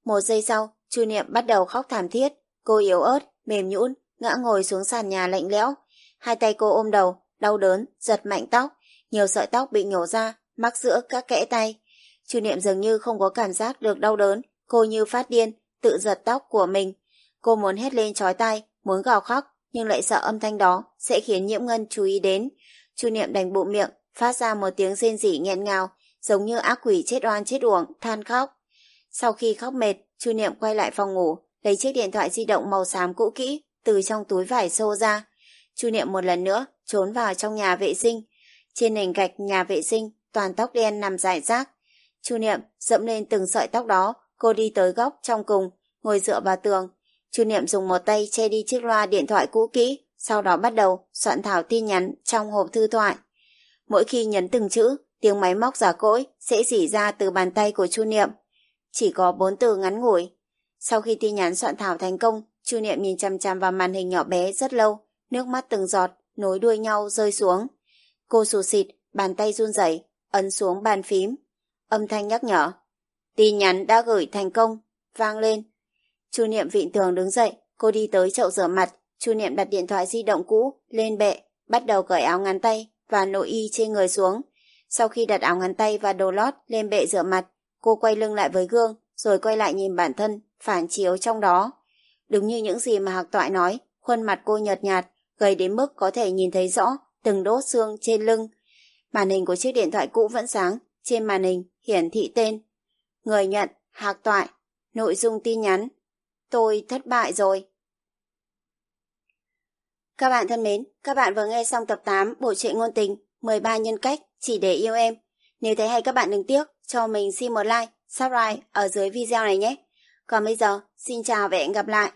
Một giây sau, Chu Niệm bắt đầu khóc thảm thiết, cô yếu ớt, mềm nhũn, ngã ngồi xuống sàn nhà lạnh lẽo. Hai tay cô ôm đầu, đau đớn, giật mạnh tóc, nhiều sợi tóc bị nhổ ra, mắc giữa các kẽ tay. Chu Niệm dường như không có cảm giác được đau đớn, cô như phát điên, tự giật tóc của mình. Cô muốn hét lên chói tai, muốn gào khóc, nhưng lại sợ âm thanh đó sẽ khiến Nhiễm Ngân chú ý đến. Chu Niệm đành bụng miệng, phát ra một tiếng rên rỉ nghẹn ngào, giống như ác quỷ chết oan chết uổng, than khóc. Sau khi khóc mệt, Chu Niệm quay lại phòng ngủ, lấy chiếc điện thoại di động màu xám cũ kỹ từ trong túi vải xô ra. Chu Niệm một lần nữa trốn vào trong nhà vệ sinh. Trên nền gạch nhà vệ sinh, toàn tóc đen nằm rải rác. Chu Niệm dẫm lên từng sợi tóc đó, cô đi tới góc trong cùng, ngồi dựa vào tường. Chu Niệm dùng một tay che đi chiếc loa điện thoại cũ kỹ, sau đó bắt đầu soạn thảo tin nhắn trong hộp thư thoại. Mỗi khi nhấn từng chữ, tiếng máy móc giả cỗi sẽ dỉ ra từ bàn tay của Chu Niệm. Chỉ có bốn từ ngắn ngủi. Sau khi tin nhắn soạn thảo thành công, Chu Niệm nhìn chăm chăm vào màn hình nhỏ bé rất lâu, nước mắt từng giọt, nối đuôi nhau rơi xuống. Cô sù xịt, bàn tay run rẩy, ấn xuống bàn phím. Âm thanh nhắc nhở. Tin nhắn đã gửi thành công, vang lên. Chu Niệm vịn tường đứng dậy, cô đi tới chậu rửa mặt, Chu Niệm đặt điện thoại di động cũ lên bệ, bắt đầu cởi áo ngắn tay và nội y trên người xuống. Sau khi đặt áo ngắn tay và đồ lót lên bệ rửa mặt, cô quay lưng lại với gương, rồi quay lại nhìn bản thân, phản chiếu trong đó. Đúng như những gì mà Hạc Toại nói, khuôn mặt cô nhợt nhạt, gầy đến mức có thể nhìn thấy rõ từng đốt xương trên lưng. Màn hình của chiếc điện thoại cũ vẫn sáng, trên màn hình hiển thị tên. Người nhận, Hạc Toại, nội dung tin nhắn. Tôi thất bại rồi. Các bạn thân mến, các bạn vừa nghe xong tập 8 bộ truyện ngôn tình 13 nhân cách chỉ để yêu em. Nếu thấy hay các bạn đừng tiếc cho mình xin một like, subscribe ở dưới video này nhé. Còn bây giờ, xin chào và hẹn gặp lại.